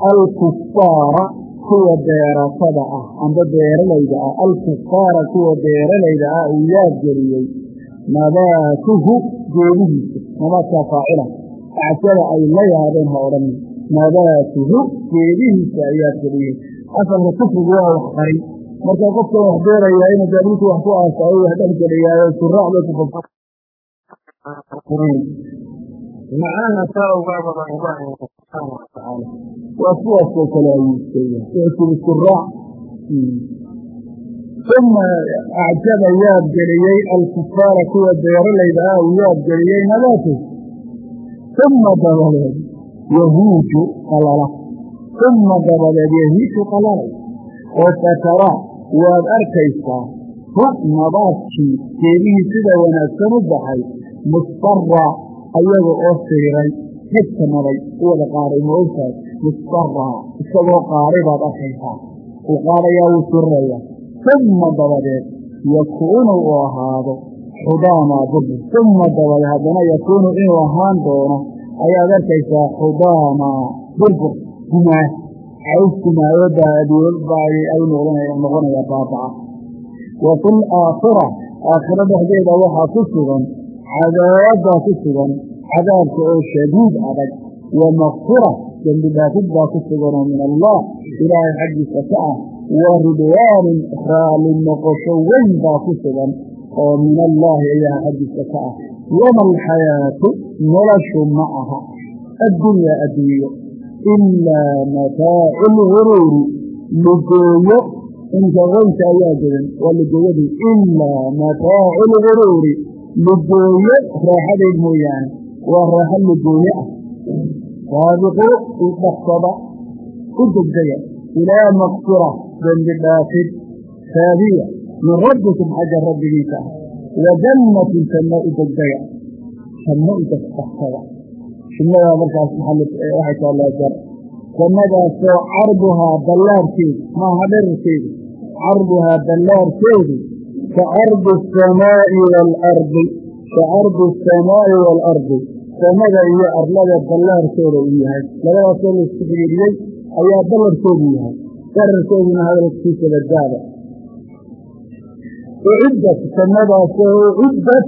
alkufaara kuwa beeratada ah amba beeralayda ah alkufaara kuwa beeralayda ah uu yaadgeliyey nabaatuhu geedihiisa nabaadkaa faacila acjaba ay la yaabeen ha odhanin. Nabaatuhu geedihiisa ayaad geliyey asalka kufrigu waa wax qarin marka qofkan wax beerayaa inuu daadintu wax ku aasaayo wax subxaana watacaala waa sidaasoo kale ayuu sheegaa tiri suraac uma acjaba yaad geliyey alkufaara kuwa beeralayda ah uu yaad geliyey nabaatuhu uma dabadeed yahiiju qalala. Uma dabadeed yahiiju qalalay oo fatara waad arkaysaa hu nabaadkii geedihii sida wanaagsan u baxay musfara ayaga oo fiiray hegtamaday u wada qaaray ma ogtahay musfara isagoo qaaray baad arkaysaa. Uu qaadayaa wuu surraya uma dabadeed yakuunu uu ahaado xudaamaa burbur uma dabadeed haddana yakuunu inuu ahaan doono ayaad arkaysaa xudaamaa burbur caws gumaayo baadiyobaay ay noqonayaa baabaca wa fi laakhira aakhiro dhexdeeda waxaa ku sugan cadaabbaa ku sugan cadaabka oo shadiid adag wa makfira dembi dhaafid baa ku suganoo min allah ilaahay xaggiisa ka ah. Wa ridwaanin raalli noqosho weyn baa ku sugan oo min allaahi ilaah xaggiisa ka ah. Wama noloshu ma aha. Addunyaa adduunyo ilaa mataacu lguruuri lugooyo inkagoynka ayaa degan waa lugooyadii ilaa mataacu lguruuri lugooyo raaxadeed mooyaane waa raaxo lugooye ah saabiqu idhaksada u degdega ilaa makfira dembi dhaafid saadiya min rabbikum xagga rabbigiisa ah wa jannatin janno u degdega janno u sunnadaa markaas waxay taallaa jar jannadaasoo carduhaa ballaarkeedu maaha dherarkeedu carduhaa ballaarkeedu ka cardi asamaa'i waalardi ka cardi asamaa'i waalardi samada iyo arlada ballaarkooda uu yahay. Labadaasoo la isku xidhiiriyey ayaa ballarkoodu yahay. Dherarkooduna hadalkiisa badbaada. Uciddat jannadaasoo uciddat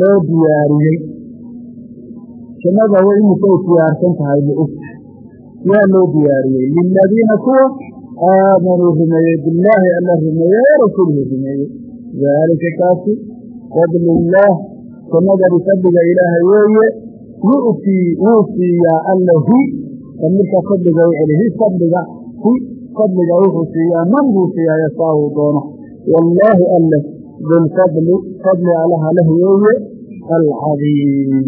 loo diyaariyey jannada wa imika ay diyaarsan tahay ma ogta yaa loo diyaariyey. Liladiina kuwa aamanuu rumeeyey billaahi alla rumeeye ee rasuulhu rumeeyey. Daalika kaasi fadlullaah jannadani fadliga ilaahay weeye yu'tii wuu siiyaa alla hi damirka fadliga u celi hi fadliga. Hi fadliga wuxuu siiyaa man buu siiyaa yasaahuu doono. Wallaahu alle dulfadli fadli allaha leh weeye alcadiim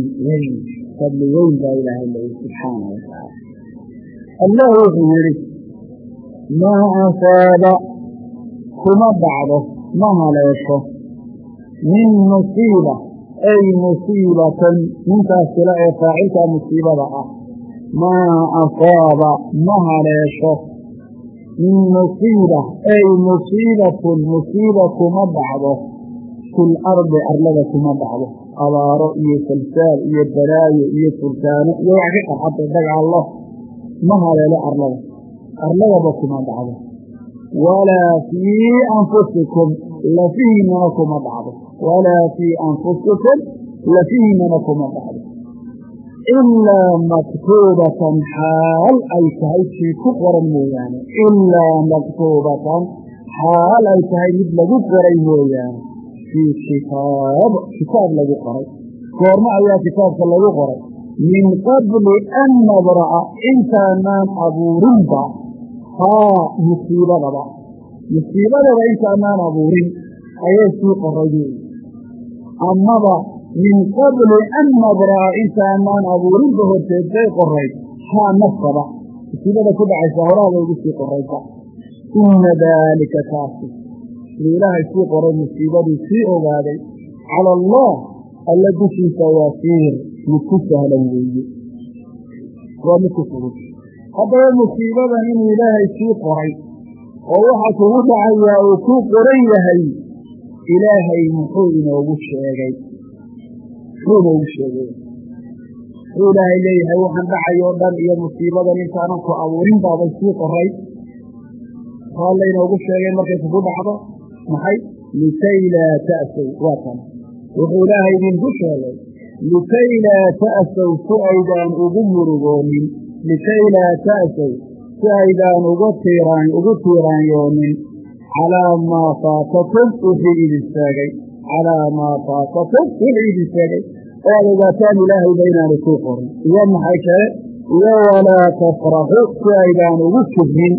fadli weyn baa ilaahay leeyay subxaana watacaala allah wuxuu yidhi maa asaaba kuma dhacdo ma haleesho. Min musiiba ay musiibatan ninkaas kale ee faacilka musiibada ah. Maa asaaba ma haleesho. Min musiiba ay musiibatun musiiba kuma dhacdo. Fil ardi arlada kuma dhacdo abaaro iyo salsaal iyo balaayo iyo furtaano iyo wax ka qarxata dagaallo. Ma haleelo arlada. Arladaba kuma dhacdo. Walaa fii anfusikum lafihiinana kuma dhacdo. Walaa fii anfusikum lafihiinana kuma dhacdo. Ilaa maktuubatan xaal ay tahay kii ku qoran mooyaane. Ilaa maktuubatan xaal ay tahay mid lagu qoray mooyaane fii kitaab kitaab lagu qoray goormo ayaa kitaabka lagu qoray min qabli an nabra'a intaanaan abuurinba haa musiibadaba musiibadaba intaanaan abuurin ayay sii qoray amaba min qabli an nabra'a intaanaan abuurinba horteed bay qoray haa nafsaba musiibada ku dhacaysa horaa baygu sii qoraysa ina daalika kaasi ilaahay sii qoray musiibadii sii ogaaday. Cala allah alla dushiisa waa fiir mid ku sahlan weeye. Waa mid ku fudud. Haddaba musiibadan inuu ilaahay sii qoray oo waxa kugu dhacayaa uu kuu qoran yahay ilaahay muxuu inoogu sheegay. Muxuu inoogu sheegay. Muxuu ilaahay leeyahay waxaan dhacay oo dhan iyo musiibadan intaanan ku abuurin baabay sii qoray. Aa laynoogu sheegay markay kugu dhacdo maxay? Likay laa ta'sow waa tan. Wuxuu ilaahay idinku sheegay likay laa ta'sow si aydaan ugu murugoonin likay laa ta'sow si aydaan ugu tiiraan ugu tiiraanyoonin calaa maa faatakum wixii idin sheegay. Calaa maa faatakum wixii idin sheegay. Oo ad ogaataan ilaahayba inaanu kuu qorin iyo maxay kale? Iyo walaa tafraxu si aydaan ugu kibrin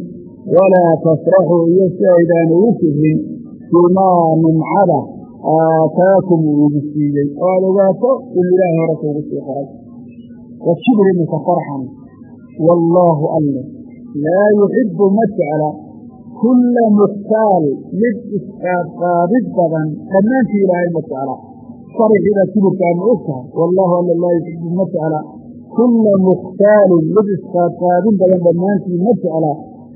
walaa tafraxuu iyo si aydaan ugu kibrin bimaa nimcada aataakum uu igu siiyey oo aad ogaato in ilaahay hore kuugu sii qoray wa kibri minka farxan wallaahu alle laa yuxibu ma jecla kulla mukhtaal. Mid isqaadqaadid badan dhammaantii ilaahay ma jecla. Farxiida kibirkaa ma og tahay. Wallaahu alle laa yuxibu ma jecla kulla mukhtaalin mid isqaadqaadin badan dhammaantii ma jecla.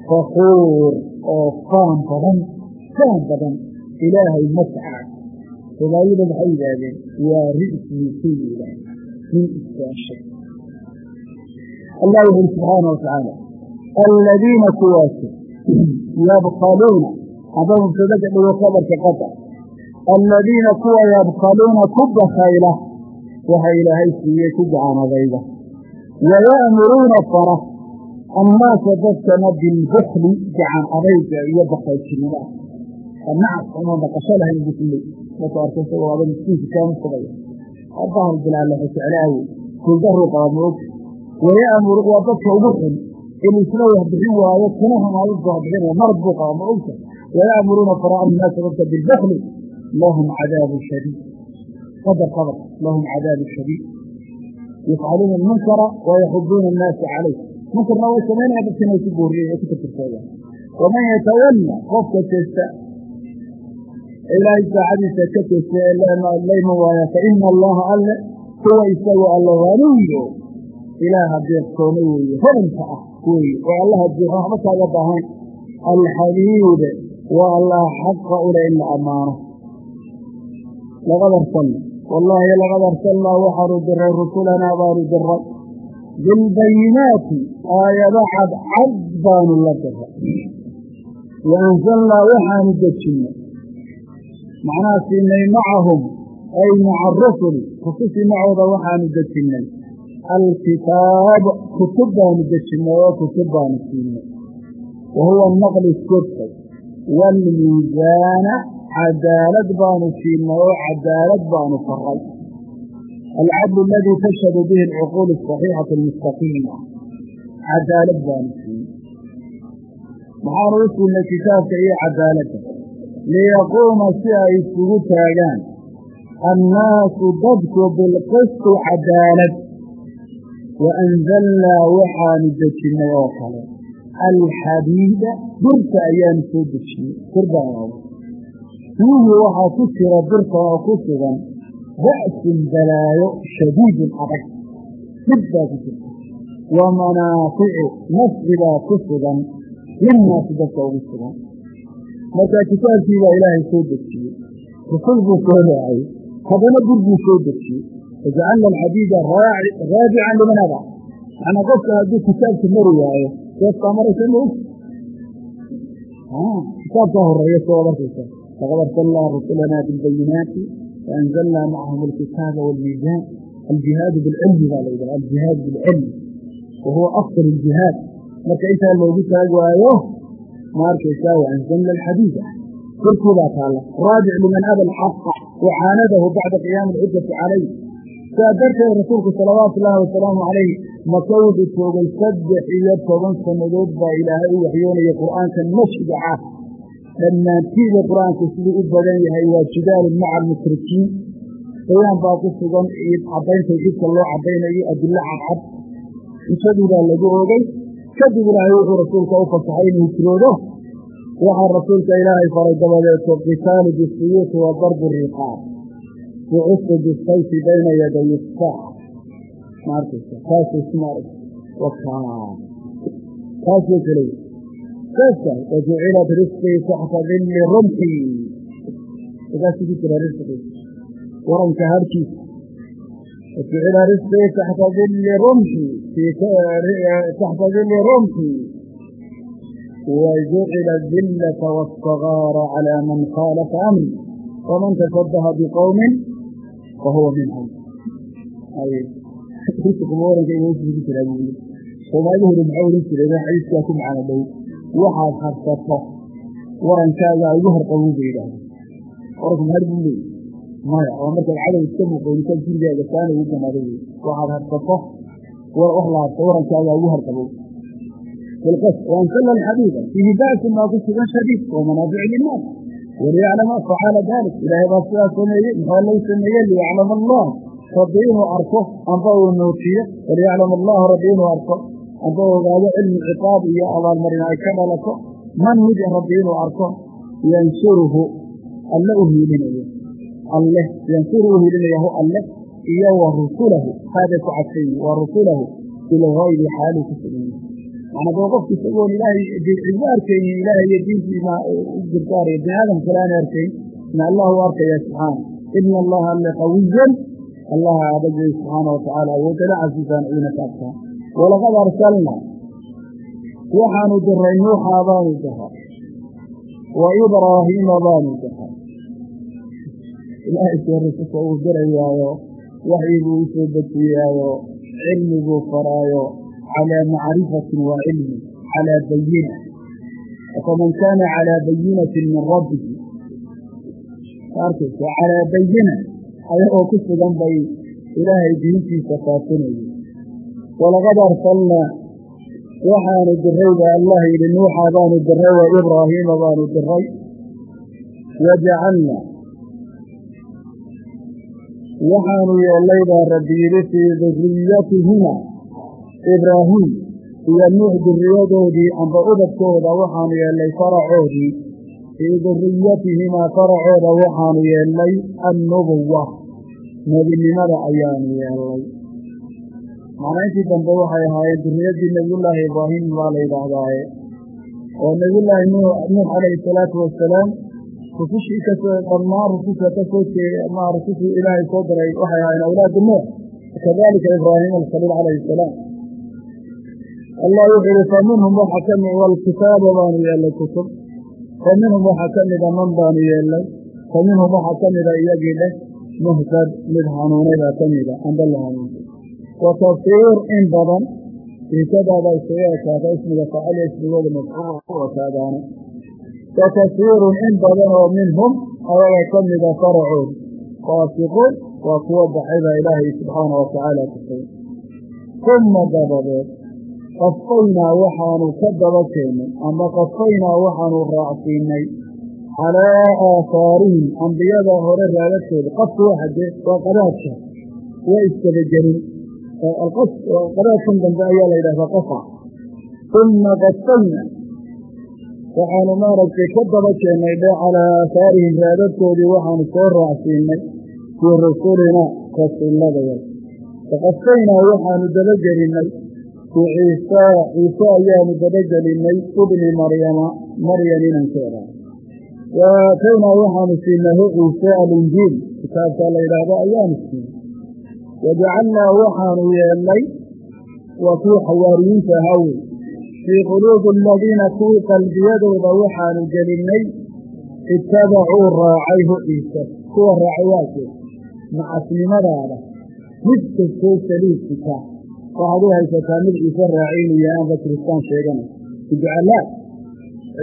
Fakuur oo faan badan faan badan ilaahay ma jecla soomaalida maxay yidhaahdeen waa ri'siisay ilaahay nin istaashay allah wuxu uri subxaana wa tacaala aladiina kuwaasi yabkaluuna haba mubtadaga dhigo kabarka qata aladiina kuwa yabkaluuna ku bakayla waxa ilaahay siiyey ku gacanadayda waya'muruuna fara annaasa dadkana bilbukli gacan adayga iyo bakayltinimaa nacas uma baqasho lahayn bukli markuu arko isagoo aba miskiinka kaama fogaya bahal bilaalaxo jeclaawe. Kuldaruu qaba maog waya'muru waa dadka ugu xun. In isna wax bixin waayo kuna humaadadka wax bixinaya marad buu qaba ma ogta. Waya'muruuna fara annaasa dadka bilbukli lahum cadaabu shadiid. Qadar qadar lahum cadaabu shadiid. Yafcaluuna almunkara wayaxuduuna annaasa calayh. Munkarna way samaynaya dadkina way ku booriyeen ay ku tirtirtooyaan waman yatawalla qofka jeesta ilaahay saacadiisa ka layman waaya fa ina allaha alle kuwa isagu alla haniyo ilaaha deeqtoona weeye hodanka ah weeye oo allaha deeqa waxba kaaga baahan alxamiid waa allah xaqa ule in la ammaano. Laqad arsalna wallaahi laqad arsalnaa waxaanu diray rusulanaa baanu diray bilbayinaati aayado cadcad baanu la diray wa waxaanu dejinnay macnaha siinay macahum ay maca arusuli rususii macooda waxaanu dejinnay alkitaab kutub baanu dejinnay oo kutub baanu siinay. Wa huwa naqli sirka waalmiisaana cadaalad baanu siinay oo cadaalad baanu faray. Alcadlu aladii tashhadu bihi alcuquul asaxiixatu almustaqiima. Cadaalad baanu siinay. Maxaanu u siinay kitaabka iyo cadaaladda liyaquuma si ay isugu taagaan annaasu dadku bilqisti cadaalad wa anzalnaa waxaanu dejinnay oo kale alxadiida birta ayaanu soo dejiyey birbaaa fiihi waxaa ku jira birtan oo ku sugan ba'sun balaayo shadiidun adag dhib baa ku jirta wa manaaficu nafcibaa ku sugan linnaasi dadka ugu sugan markaa kitaabkii baa ilaahay soo dejiyey. Rusul buu soo raacay. Haddana bir buu soo dejiyey. Wajacalna alxadiida raabican liman ada macnaa qofka hadduu kitaabka mari waayo deefkaa maraysa ma og kitaabkaa horreeya soo adarkaysa laqad arsalnaa rusulanaa bilbayinaati waanzalnaa macahum alkitaaba waalmiisaan aljihaadu bilcilmi baa la yidhaha aljihaad bilcilmi wa huwa afdal aljihaad. Marka intaa loogu taag waayo ma arkaysaa waanzalna alxadiida birkii baa taalla raajic liman aba alxaqa wacaanadahu bacda qiyaami alxujati calayh saa darteed rasuulku salawaatu ullaahi wasalaamu calayh maka wuxuu joogay saddex iyo toban sannadood baa ilaahay u waxyoonaya qur'aanka nashga ah dhammaantiida qur'aanku siduu u badan yahay waa jidaalun maca almushrikiin bayaan baa ku sugan ciid caddaynta ciidka loo caddaynayo adillo cadcad ishadii baa lagu ogey kadib ilaahay wuxuu rasuulka u fasaxay inuu jiroodo waxaa rasuulka ilaahay faray dabadeeto qitaalu bisuyuufi wa darbu riqaab. Bucustu bisayfi bayna yaday isaac taasuu kale saasa wajucilat risqii taxta dilli rumxii markaasuu ku jira risqii waranka harkiisa ficil arisay taxta dili rumxi wajucila adillata waasagaara calaa man khaalafa amri waman tashabaha biqowmin fahuwa minhum soomaalihuna maxaa ohan jireen xadiiskaa ku macano dhow waxaad harsato warankaagaa igu horqabowbayda waranku mahar buu leeyay maya waa markaad cadow iska muqoonisaad gurigaaga saana ugu gamaado wey waxaad harsato wax la harto warankaaga ugu harqabow bilqas wansala alxadiida fiihi ba'sun maa ku sugan shadiid oo manaaficu linnaas waliyaclama facala dalik ilaahay baa sidaa sameeyey maxaa lou sameeyey liyaclama allah rabbi inuu arko amba uu nuujiyo waliyaclama allahu rabbi inuu arko. Amba ogaado cilmi ciqaab iyo abaalmarin ay ka dhalato man mid alleh yansuru u hiilinayahu alleh iyo wa rusulahu haaday ku cadsayi wa rusulahu bilgaybi xaaluu ku sugan yahay macnaa dee qofki isagoon ilaahay cidba arkaynin ilaahay iyo diintiima u gargaaraya bini aadam kale aan arkayn na allah u arkaya subxaana ina allaha alle qawiyan allaha aadagay subxaana watacaala awoodala casiisaan ciina kaabtaa walaqad arsalnaa waxaanu diray nuuxaa baanu diray wa ibraahiima baanu diray ilaahay rususha uu dirayaayo waxyibuu u soo dejiyaayo cilmiguu faraayo calaa macrifatin wa cilmin calaa bayina faman kaana calaa bayinatin min rabbihi. Arkaysa calaa bayina ayagoo ku sugan bay ilaahay diintiisa faafinayay walaqad arsalnaa waxaanu diray ba allah yidhi nuuxa baanu diray wa ibraahiima baanu diray wajacalnaa waxaanu yeellay baa rabbi yidhi fii duriyatihima ibraahim iyo nuux duriyadoodii amba ubadkooda waxaanu yeellay faracoodii. Fii duriyatihimaa faracooda waxaanu yeellay annubuwa nebinimada ayaanu yeellay macnaa intii dambe waxay ahaayeen duriyadii nebiyullaahi ibraahim baa la yidhaahdaaye oo nebiyullaahi nuux calayhi salaatu wasalaam rusushii ka soo dhammaan rususha ka soo jeeda ma rusushii ilaahay soo diray waxay ahaayeen awlaadu nuux. Kadalika ibraahim alkhaliil calayhi salaam. Allah wuxuu yihi fa minhum waxa ka mid walkitaaba baanu yeellay kutub. Fa minhum waxaa ka mida man baanu yeellay fa minhum waxaa ka mida iyagii dheh muhtad mid hanuunay baa ka mida amba la hanuuntay in badan iisadaada isaga ekaata ismiga faacil ismigooda wa kasiirun in badan oo minhum ayaga ka mida faracood faasiquun waa kuwa baxay baa ilaahay subxaana wa tacaala kusay uma dabadeed qafaynaa waxaanu ka daba keennay ama qafaynaa waxaanu raacsiinay calaa aahaarihim ambiyada hore raadadkooda qafku waxa dee waa qadaadka waa dambe ayaa la yidhahdaa waxaanu maaragtay ka daba keennay dhe calaa aahaarihim raadadkoodii waxaanu soo raacsiinay fii rusulina rasuuladaya faqafaynaa waxaanu dabagelinnay ciisa ciise ayaanu dabagelinnay ibni maryama maryam inankeeda wa aataynaa waxaanu siinay ciise alinjiil kitaabkaa la yidhaahdo ayaanu siinay. Wajacalnaa waxaanu yeelnay waa kuwa xawaariyiinta ahaa fii quluubi aladiina kuwii qalbiyadooda waxaanu gelinnay ittabacuu raacay hu ciise kuwa raacay waakee macasnimadaada mid kastoo saliidkita waxaad u haysataa mid ciise raacinaya aanba kiristaan sheeganay ducalaad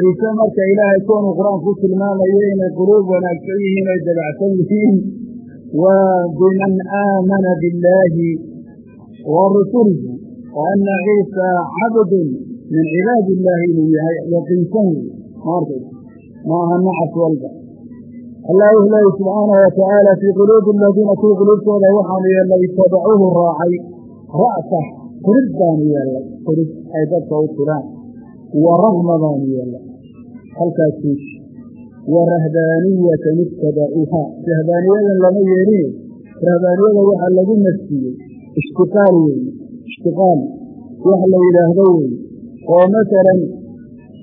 ciise marka ilaahay koonuu qur'aanku tilmaamayo inay quluub wanaagsan yihiin ay dabacsan yihiin waa biman aamana biاllaahi wa rusulihi wa ciisa cabdun min cibaadi illaahi inuu yahay yaqiinsan wey maarkaysa maaha nacas walba wuxuu leeyi subxaanahu watacaala fii quluubi aladiina kuwii quluubtooda waxaanu yeellay itabacuuhu raacay ra'sah turid baanu yeellay turid ay dadka u tiraan wa rahma baanu yeellay halkaas tuuji wa rahbaaniyatan ibtadacuuha rahbaaniyadan lama yeeline rahbaaniyada waxaa lagu nafsiyey ishtiqaal weeye ishtiqaal wax la yidhaahdo weeye oo masalan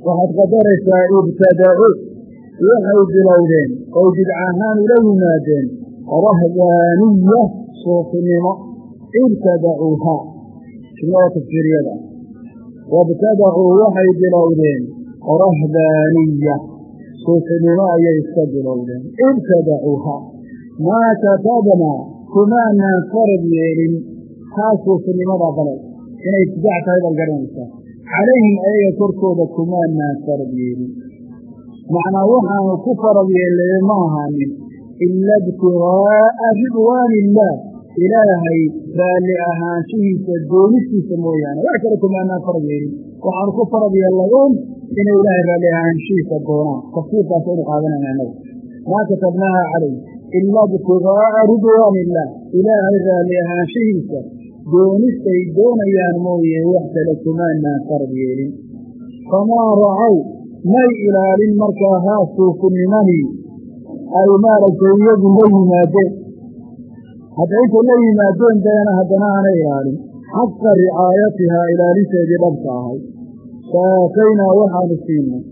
waxaad qadaraysaa ibtadacu waxay bilowdeen oy bidca ahaan ula yimaadeen rahbaaniya suufinimo ibtadacuuhaa jumlada tafsiiriyada. Wabtadacuu waxay bilowdeen rahbaaniya suufinimo ayay iska bilowdeen ibtadacuuhaa maa katabnaa kumaanaan farad yeelin haa suufinimada balay inay ibtidaac tahay baad garanaysaa calayhim ayaga korkooda kumaanaan farad yeelin macnaa waxaanu ku farad yeelay ma ahaanin ila ibtigaa'a ridwaani illaah ilaahay raalli ahaanshihiisa doonistiisa mooyaane. Wax kale kumaanaan farad yeelin waxaanu ku farad yeellay un inay ilaahay raalli ahaanshihiisa doonaan tafsiirkaas aynu qaadanayna annaga maa katabnaaha calayh ila ibtigaa'a ridwaani illaah ilaahay raalli ahaanshihiisa doonistay doonayaan mooye wax kale kumaanaan farad yeelin. Famaa racaw may ilaalin markaa haa suufinimanii ay maaragtay iyagu la yimaadeen hadda intay la yimaadeen beena haddana aanay ilaalin. Xaqa ricaayatihaa ilaalinteedii dhabka ahay. Faataynaa waxaanu siinay.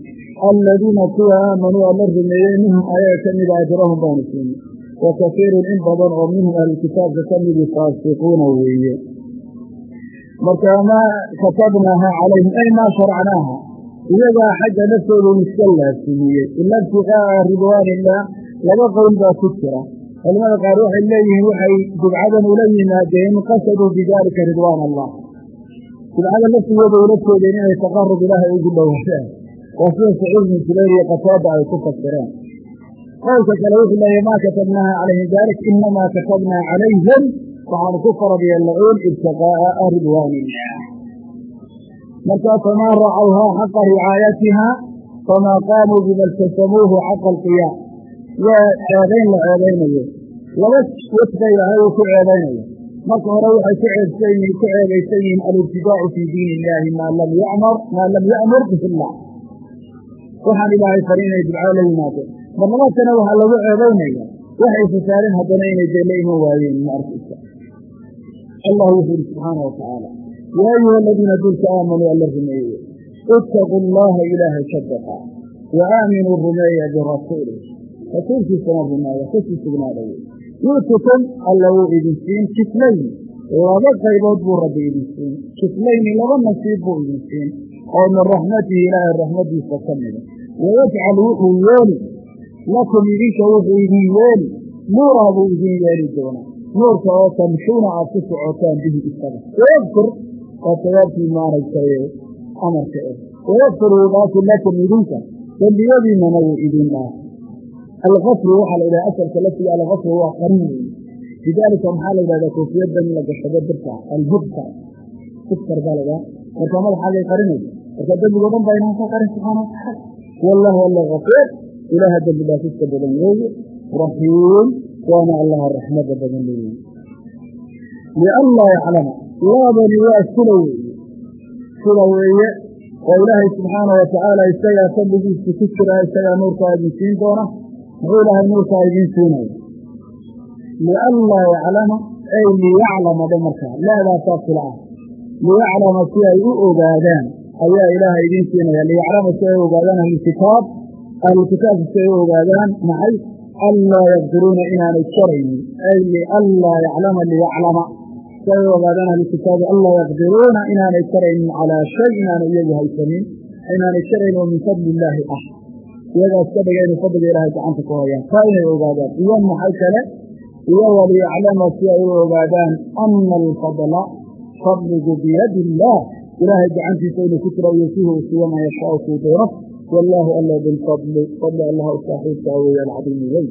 Alladiina kuwa aamanuu alla rumeeyey minhum ayaga ka mida ajrahum baanu siinay wa kasiirun in badan oo minhum ahlukitaabka ka midii faasiquuna weeye marka maa katabnaaha calayhim ay maa sharacnaaha iyagaa xagga naftoodan iska laasimiyey ila ibtiqaa'a ridwaan illaah laba qowl baa ku jira culamada qaar waxay leeyihiin waxay bidcadan ula yimaadeen qasaduu bidaalika ridwaan allah bidcada laftigooda ula jeedeen inay taqarub ilaahay ugu dhowaadaan waa sida saciid bin jubayr iyo qataada ay ku fasireen qowlka kale wuxuu leeyahy maa katabnaaha calayhim dalik inamaa katabnaa calayhim. Waxaanu ku farad yeellacuun ibtiqaa'a ridwaan illah markaa famaa racawhaa xaqa ricaayatihaa famaa qaamuu bima iltasamuuhu xaqa alqiyaam. Waa ceedayn la ceedaynayo laba wejba ilaahay uu ku ceedaynayo marka hore waxay ku ceebsan ku ceebaysan yihiin alibtidaacu fii diin illaahi maa lam yamar maa lam ya'mur bihi waxaan ilaahay farin inay bidco la yimaadeen marlabaadkana waxaa lagu ceedaynaya waxay fasaareen haddana inay dee iman waayeen ma arkaysa allah wuxuu yidhi subxaana wa tacaala yaa ayuha aladiina dulka aamanuu alla rumeeye ittaquu allaha ilaahay ka baqa wa aaminuu rumeeya birasuulih rasuulkiisana rumeeya ka sii sugnaadaye yu'tukum alla wuu idin siin kiflayn laba qaybood buu rabbi idin siin kiflayni laba nasiib buu idin siin oo min raxmatihi ilaahay raxmadiisa ka mida wayajcal wuxuu yeeli lakum idinka wuxuu idin yeeli nuuraa buu idin yeeli doonaa nuurka oo tamshuuna aad ku socotaan bihi isaga. Wayadkur waa sawaabkii maaragtay amarka eh. Wayadkur wuu dhaafi lakum idinka dembiyadiinana wuu idin dhaafi alkafru waxaa la yidhaha asalka laftiga alkafru waa qarin weeye lidaalika maxaa la yidhahdaa koofiyadda in la gashado birta albubka bukar baa laydhaha marka madaxaagay qarinaysa marka ilaaha dembi dhaafista badan weeye raxiim waana allaha raxmada badan leeyihi lianlaa yaclama laabani waa sila weeye sila weeye oo ilaahay subxaana wa tacaala isagaa fadligiisa ku jiraa isagaa nuurkaa idin siin doona muxuu ilaahay nuurkaa idiin siinaya lianlaa yaclama ay liyaclama dhe markaa laadaasaa sila ah liyaclama si ay u ogaadaan ayaa ilaahay idiin siinaya liyaclama si ay ogaadaan ahlukitaab ahlukitaabka si ay u ogaadaan maxay? Anlaa yaqdiruuna inaanay jaraynin ay lianlaa yaclama liyaclama. Si ay u ogaadaan ahlukitaabi anlaa yaqdiruuna inaanay jaraynin calaa shay inaanay iyagu haysanin. Inaanay jarayn oo min fadli illaahi ah. Iyagaa iska dhiga inay fadliga ilaahay gacanta ku hayaan. Taa inay ogaadaan. Iyo maxay kale? Iyo waliyaclama si ay u ogaadaan ana alfadla fadligu biyadi illaah ilaahay gacantiisa inuu ku jira doono wallaahu alla bilfadli fadli allah u saaxiibka weeye alcadiimi wey